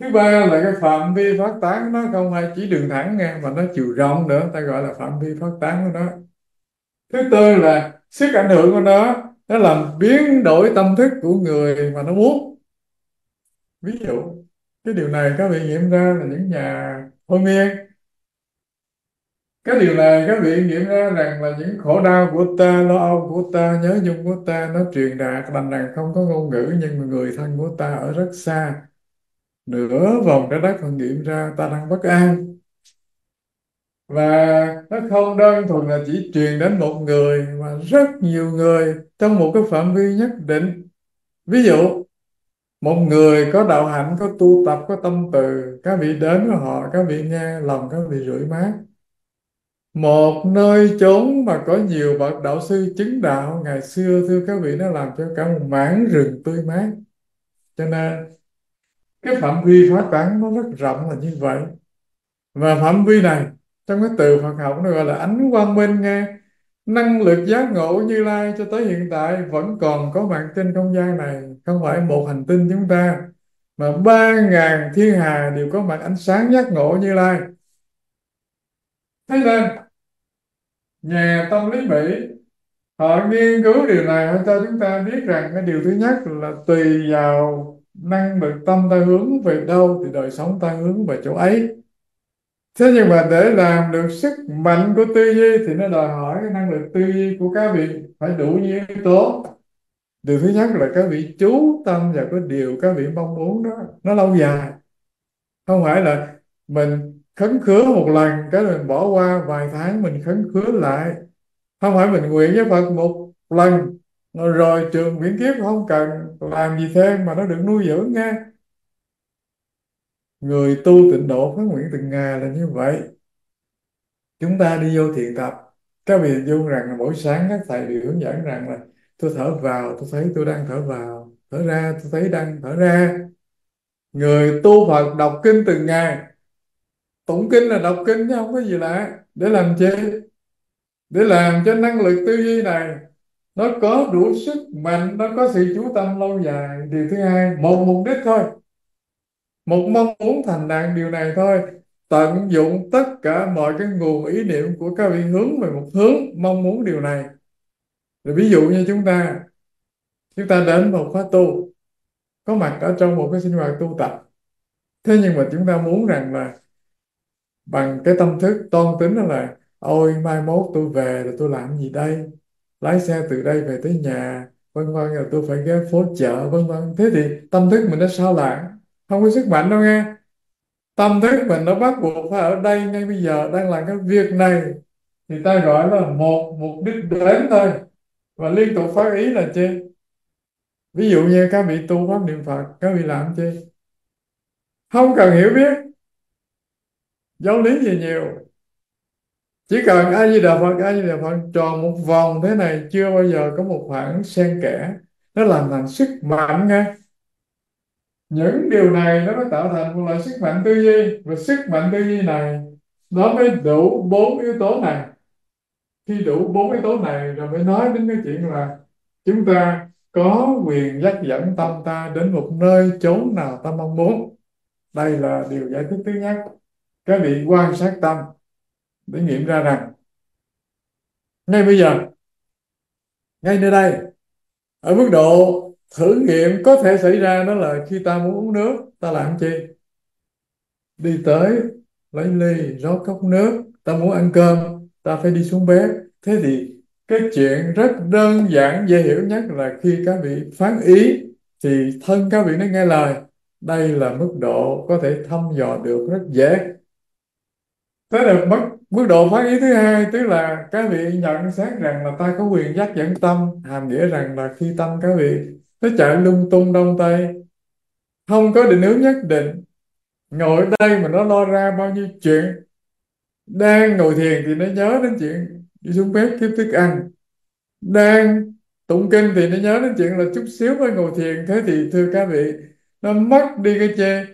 Thứ ba là cái phạm vi phát tán nó không phải chỉ đường thẳng nghe mà nó chiều rộng nữa, ta gọi là phạm vi phát tán của nó thứ tư là sức ảnh hưởng của nó nó làm biến đổi tâm thức của người mà nó muốn. Ví dụ, cái điều này các vị nghiệm ra là những nhà hôn miên cái điều này các vị nghiệm ra rằng là những khổ đau của ta, lo âu của ta, nhớ nhung của ta, nó truyền đạt đành rằng không có ngôn ngữ, nhưng mà người thân của ta ở rất xa. Nửa vòng trái đất còn nghiệm ra, ta đang bất an và nó không đơn thuần là chỉ truyền đến một người, mà rất nhiều người trong một cái phạm vi nhất định. Ví dụ, một người có đạo hạnh, có tu tập, có tâm từ các vị đến với họ các vị nghe lòng các vị rưỡi mát một nơi chốn mà có nhiều bậc đạo sư chứng đạo, ngày xưa thưa các vị, nó làm cho cả một mảng rừng tươi mát. Cho nên, cái phạm vi phát tán nó rất rộng là như vậy. Và phạm vi này trong cái từ Phật học nó gọi là ánh quang minh nghe. Năng lực giác ngộ như lai cho tới hiện tại vẫn còn có mặt trên không gian này. Không phải một hành tinh chúng ta, mà ba ngàn thiên hà đều có mặt ánh sáng giác ngộ như lai. Thế nên, nhà tâm lý Mỹ, họ nghiên cứu điều này họ cho chúng ta biết rằng cái điều thứ nhất là tùy vào năng lực tâm ta hướng về đâu thì đời sống ta hướng về chỗ ấy thế nhưng mà để làm được sức mạnh của tư duy thì nó đòi hỏi cái năng lực tư duy của các vị phải đủ nhiều yếu tố. Điều thứ nhất là các vị chú tâm vào cái điều các vị mong muốn đó, nó lâu dài. Không phải là mình khấn khứa một lần cái mình bỏ qua vài tháng mình khấn khứa lại. Không phải mình nguyện với Phật một lần, rồi trường miễn kiếp không cần làm gì thêm mà nó được nuôi dưỡng nghe người tu tịnh độ phát nguyện từng ngày là như vậy. Chúng ta đi vô thiền tập. Các vị dung rằng là mỗi sáng các thầy đều hướng dẫn rằng là tôi thở vào, tôi thấy tôi đang thở vào, thở ra, tôi thấy đang thở ra. Người tu Phật đọc kinh từng ngày tụng kinh là đọc kinh chứ không có gì lạ. Để làm chi? Để làm cho năng lực tư duy này nó có đủ sức mạnh, nó có sự chú tâm lâu dài. Điều thứ hai, một mục đích thôi một mong muốn thành đạt điều này thôi. Tận dụng tất cả mọi cái nguồn ý niệm của các vị hướng về một hướng mong muốn điều này. Rồi ví dụ như chúng ta chúng ta đến một khóa tu, có mặt ở trong một cái sinh hoạt tu tập. Thế nhưng mà chúng ta muốn rằng là bằng cái tâm thức toan tính đó là, ôi, mai mốt tôi về rồi tôi làm gì đây? Lái xe từ đây về tới nhà, vân vân, rồi tôi phải ghé phố chợ, vân vân. Thế thì tâm thức mình nó sao lãng không có sức mạnh đâu nghe. Tâm thức mình nó bắt buộc phải ở đây, ngay bây giờ đang làm cái việc này. Thì ta gọi là một mục đích đến thôi. Và liên tục phát ý là chi? Ví dụ như các vị tu pháp niệm Phật, các vị làm chi? Không cần hiểu biết. Giáo lý gì nhiều. Chỉ cần A Di Đà Phật A Di Đà Phật tròn một vòng thế này, chưa bao giờ có một khoảng xen kẽ. Nó làm thành sức mạnh nghe những điều này nó mới tạo thành một loại sức mạnh tư duy. Và sức mạnh tư duy này, nó mới đủ bốn yếu tố này. Khi đủ bốn yếu tố này, rồi mới nói đến cái chuyện là chúng ta có quyền dắt dẫn tâm ta đến một nơi chốn nào ta mong muốn. Đây là điều giải thích thứ nhất. Các vị quan sát tâm để nghiệm ra rằng, ngay bây giờ, ngay nơi đây, ở mức độ thử nghiệm có thể xảy ra đó là khi ta muốn uống nước ta làm chi? Đi tới lấy ly rót cốc nước ta muốn ăn cơm ta phải đi xuống bếp. Thế thì cái chuyện rất đơn giản dễ hiểu nhất là khi các vị phán ý thì thân các vị nó nghe lời. Đây là mức độ có thể thăm dò được rất dễ. Thế là mức, mức độ phán ý thứ hai tức là các vị nhận xét rằng là ta có quyền dắt dẫn tâm hàm nghĩa rằng là khi tâm các vị nó chạy lung tung đông tây. Không có định hướng nhất định. Ngồi đây mà nó lo ra bao nhiêu chuyện. Đang ngồi thiền thì nó nhớ đến chuyện đi xuống bếp kiếm thức ăn. Đang tụng kinh thì nó nhớ đến chuyện là chút xíu mới ngồi thiền. Thế thì, thưa các vị, nó mất đi cái chê.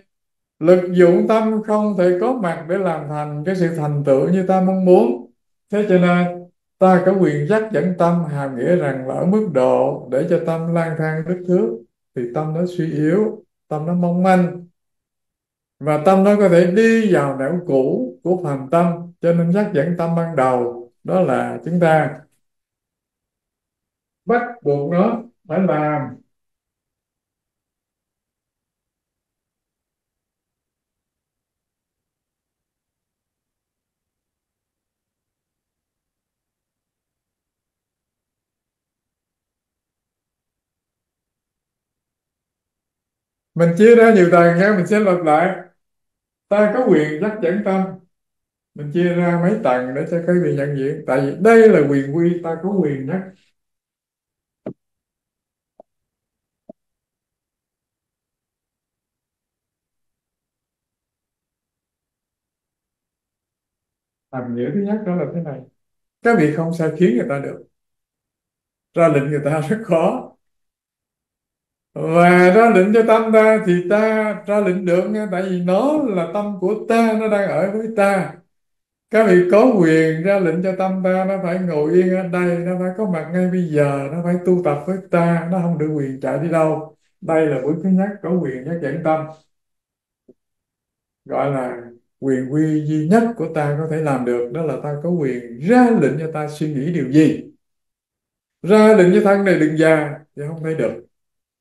Lực dụng tâm không thể có mặt để làm thành cái sự thành tựu như ta mong muốn. Thế cho nên ta có quyền dắt dẫn tâm hàm nghĩa rằng là ở mức độ để cho tâm lang thang đứt thước, thì tâm nó suy yếu, tâm nó mong manh. Và tâm nó có thể đi vào nẻo cũ của phàm tâm, cho nên dắt dẫn tâm ban đầu, đó là chúng ta. Bắt buộc nó phải làm. Mình chia ra nhiều tầng nghe mình sẽ lặp lại. Ta có quyền dắt dẫn tâm. Mình chia ra mấy tầng để cho các vị nhận diện. Tại vì đây là quyền quy, ta có quyền nhắc. Hàm nghĩa thứ nhất đó là thế này. Các vị không sai khiến người ta được. Ra lệnh người ta rất khó và ra lệnh cho tâm ta thì ta ra lệnh được nha, tại vì nó là tâm của ta, nó đang ở với ta. Các vị có quyền ra lệnh cho tâm ta nó phải ngồi yên ở đây, nó phải có mặt ngay bây giờ, nó phải tu tập với ta, nó không được quyền chạy đi đâu. Đây là bước thứ nhất, có quyền nhắc dẫn tâm. Gọi là quyền quy duy nhất của ta có thể làm được, đó là ta có quyền ra lệnh cho ta suy nghĩ điều gì. Ra lệnh cho thân này đừng già thì không thể được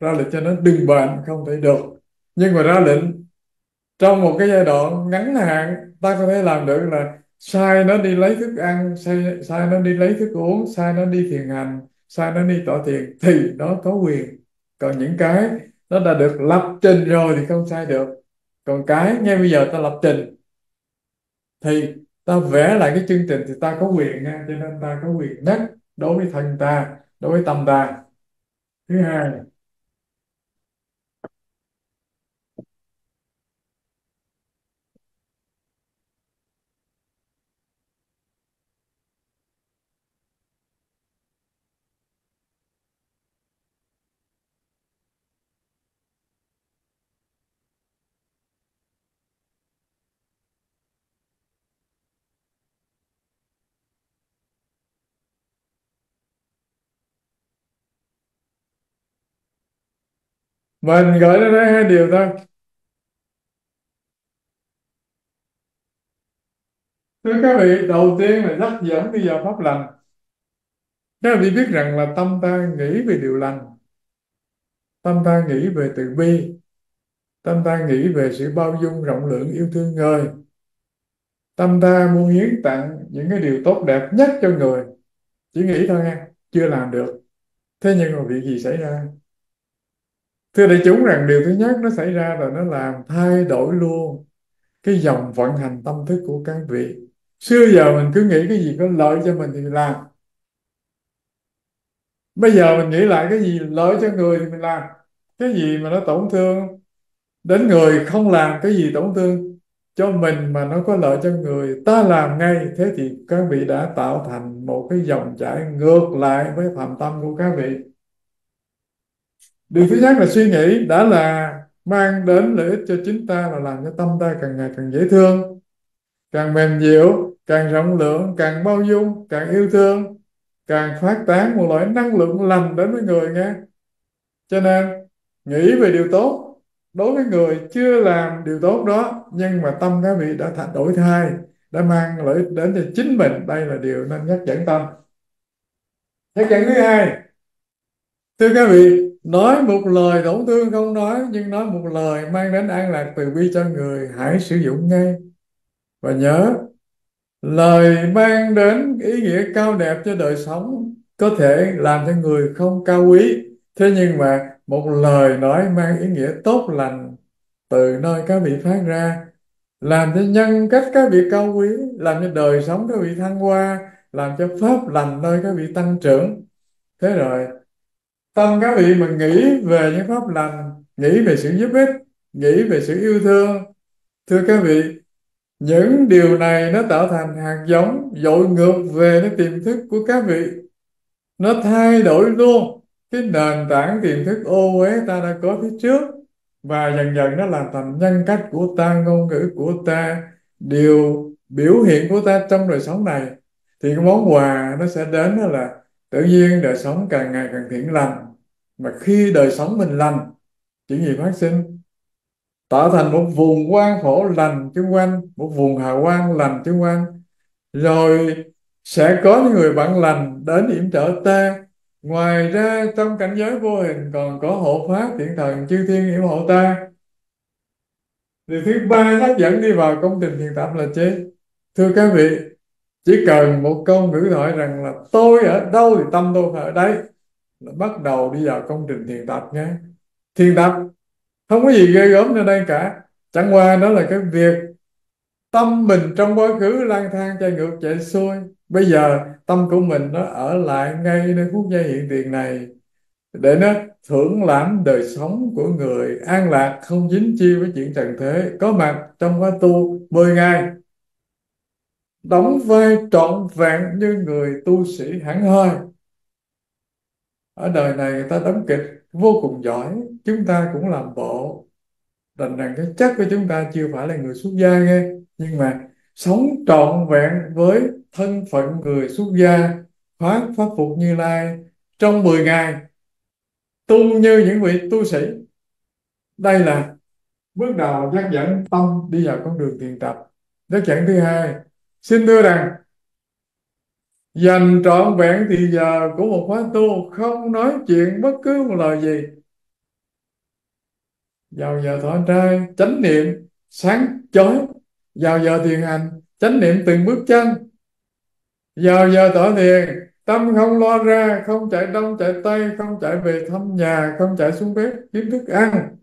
ra lệnh cho nó đừng bệnh không thể được. Nhưng mà ra lệnh trong một cái giai đoạn ngắn hạn ta có thể làm được là sai nó đi lấy thức ăn sai, sai nó đi lấy thức uống sai nó đi thiền hành sai nó đi tọa thiền thì nó có quyền. Còn những cái nó đã được lập trình rồi thì không sai được. Còn cái ngay bây giờ ta lập trình thì ta vẽ lại cái chương trình thì ta có quyền nha cho nên ta có quyền nhất đối với thân ta đối với tâm ta. Thứ hai mình gửi nó đây hai điều thôi. Thưa các vị, đầu tiên là dắt dẫn đi vào pháp lành. Các vị biết rằng là tâm ta nghĩ về điều lành. Tâm ta nghĩ về từ bi. Tâm ta nghĩ về sự bao dung rộng lượng yêu thương người. Tâm ta muốn hiến tặng những cái điều tốt đẹp nhất cho người. Chỉ nghĩ thôi nha chưa làm được. Thế nhưng mà việc gì xảy ra? Thưa đại chúng rằng điều thứ nhất nó xảy ra là nó làm thay đổi luôn cái dòng vận hành tâm thức của các vị. Xưa giờ mình cứ nghĩ cái gì có lợi cho mình thì mình làm. Bây giờ mình nghĩ lại cái gì lợi cho người thì mình làm. Cái gì mà nó tổn thương? Đến người không làm cái gì tổn thương, cho mình mà nó có lợi cho người, ta làm ngay. Thế thì các vị đã tạo thành một cái dòng chảy ngược lại với phạm tâm của các vị điều thứ nhất là suy nghĩ đã là mang đến lợi ích cho chính ta là làm cho tâm ta càng ngày càng dễ thương, càng mềm dịu, càng rộng lượng, càng bao dung, càng yêu thương, càng phát tán một loại năng lượng lành đến với người nghe. Cho nên, nghĩ về điều tốt, đối với người chưa làm điều tốt đó, nhưng mà tâm các vị đã thay đổi thay, đã mang lợi ích đến cho chính mình, đây là điều nên nhắc dẫn tâm. Nhắc dẫn thứ hai, thưa các vị nói một lời tổn thương không nói, nhưng nói một lời mang đến an lạc từ bi cho người, hãy sử dụng ngay. Và nhớ, lời mang đến ý nghĩa cao đẹp cho đời sống có thể làm cho người không cao quý. Thế nhưng mà một lời nói mang ý nghĩa tốt lành từ nơi các vị phát ra, làm cho nhân cách các vị cao quý, làm cho đời sống các vị thăng hoa, làm cho pháp lành nơi các vị tăng trưởng. Thế rồi tâm các vị mà nghĩ về những pháp lành, nghĩ về sự giúp ích, nghĩ về sự yêu thương, thưa các vị, những điều này nó tạo thành hạt giống dội ngược về cái tiềm thức của các vị. Nó thay đổi luôn cái nền tảng tiềm thức ô uế ta đã có phía trước và dần dần nó làm thành nhân cách của ta, ngôn ngữ của ta, điều biểu hiện của ta trong đời sống này. Thì cái món quà nó sẽ đến đó là tự nhiên đời sống càng ngày càng thiện lành, mà khi đời sống mình lành chuyện gì phát sinh. Tạo thành một vùng quang phổ lành chung quanh, một vùng hào quang lành chung quanh. Rồi sẽ có những người bạn lành đến yểm trợ ta. Ngoài ra, trong cảnh giới vô hình còn có hộ pháp, thiện thần, chư thiên yểm hộ ta. Điều thứ ba, hấp dẫn đi vào công trình thiền tập là chết thưa các vị chỉ cần một câu ngữ thoại rằng là tôi ở đâu thì tâm tôi phải ở đấy là bắt đầu đi vào công trình thiền tập nhé. Thiền tập không có gì ghê gớm nơi đây cả. Chẳng qua đó là cái việc tâm mình trong quá khứ lang thang chạy ngược, chạy xuôi. Bây giờ tâm của mình nó ở lại ngay nơi phút giây hiện tiền này để nó thưởng lãm đời sống của người an lạc, không dính chi với chuyện trần thế. Có mặt trong khóa tu 10 ngày đóng vai trọn vẹn như người tu sĩ hẳn hoi. Ở đời này người ta đóng kịch vô cùng giỏi, chúng ta cũng làm bộ. Đành rằng cái chất của chúng ta chưa phải là người xuất gia nghe, nhưng mà sống trọn vẹn với thân phận người xuất gia phát pháp phục như lai trong 10 ngày, tu như những vị tu sĩ. Đây là bước đầu dắt dẫn tâm đi vào con đường thiền tập. Dắt dẫn thứ hai xin thưa rằng, dành trọn vẹn thì giờ của một khóa tu không nói chuyện bất cứ một lời gì. Vào giờ thọ trai, chánh niệm, sáng chói. Vào giờ thiền hành, chánh niệm từng bước chân. Vào giờ tỏ thiền, tâm không lo ra, không chạy đông, chạy tây, không chạy về thăm nhà, không chạy xuống bếp kiếm thức ăn.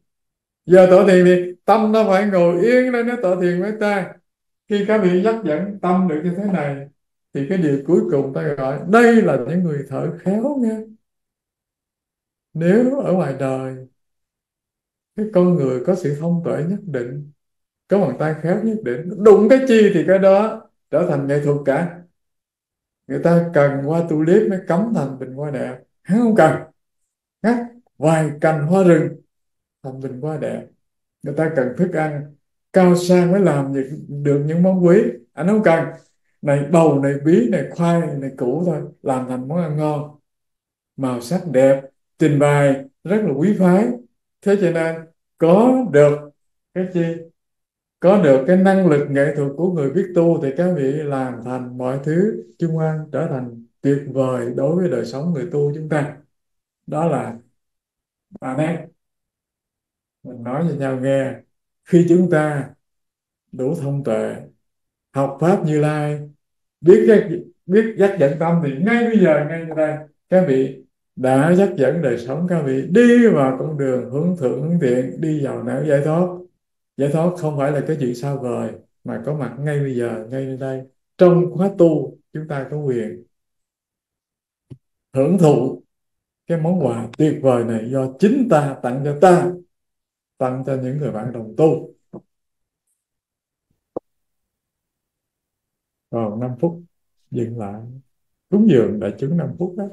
Giờ tỏ thiền thì tâm nó phải ngồi yên lên nó tỏ thiền với ta khi các vị dắt dẫn, tâm được như thế này, thì cái điều cuối cùng ta gọi, đây là những người thợ khéo nha. Nếu ở ngoài đời, cái con người có sự thông tuệ nhất định, có bàn tay khéo nhất định, đụng cái chi thì cái đó trở thành nghệ thuật cả. Người ta cần hoa tulip mới cấm thành bình hoa đẹp. Hắn không cần. Ngắt vài cành hoa rừng thành bình hoa đẹp. Người ta cần thức ăn cao sang mới làm những, được những món quý anh không cần. Này bầu này bí này khoai này củ thôi. Làm thành món ăn ngon. Màu sắc đẹp. Trình bày. Rất là quý phái. Thế cho nên có được cái chi? Có được cái năng lực nghệ thuật của người biết tu thì các vị làm thành mọi thứ chung quanh trở thành tuyệt vời đối với đời sống người tu chúng ta. Đó là bà em mình nói cho nhau nghe khi chúng ta đủ thông tuệ học pháp như lai biết dắt, biết dắt dẫn tâm thì ngay bây giờ ngay đây các vị đã dắt dẫn đời sống các vị đi vào con đường hướng thượng hướng thiện đi vào nẻo giải thoát. Giải thoát không phải là cái chuyện xa vời mà có mặt ngay bây giờ ngay đây. Trong khóa tu chúng ta có quyền hưởng thụ cái món quà tuyệt vời này do chính ta tặng cho ta tặng cho những người bạn đồng tu. Còn 5 phút dừng lại. Cúng dường đại chúng 5 phút đó.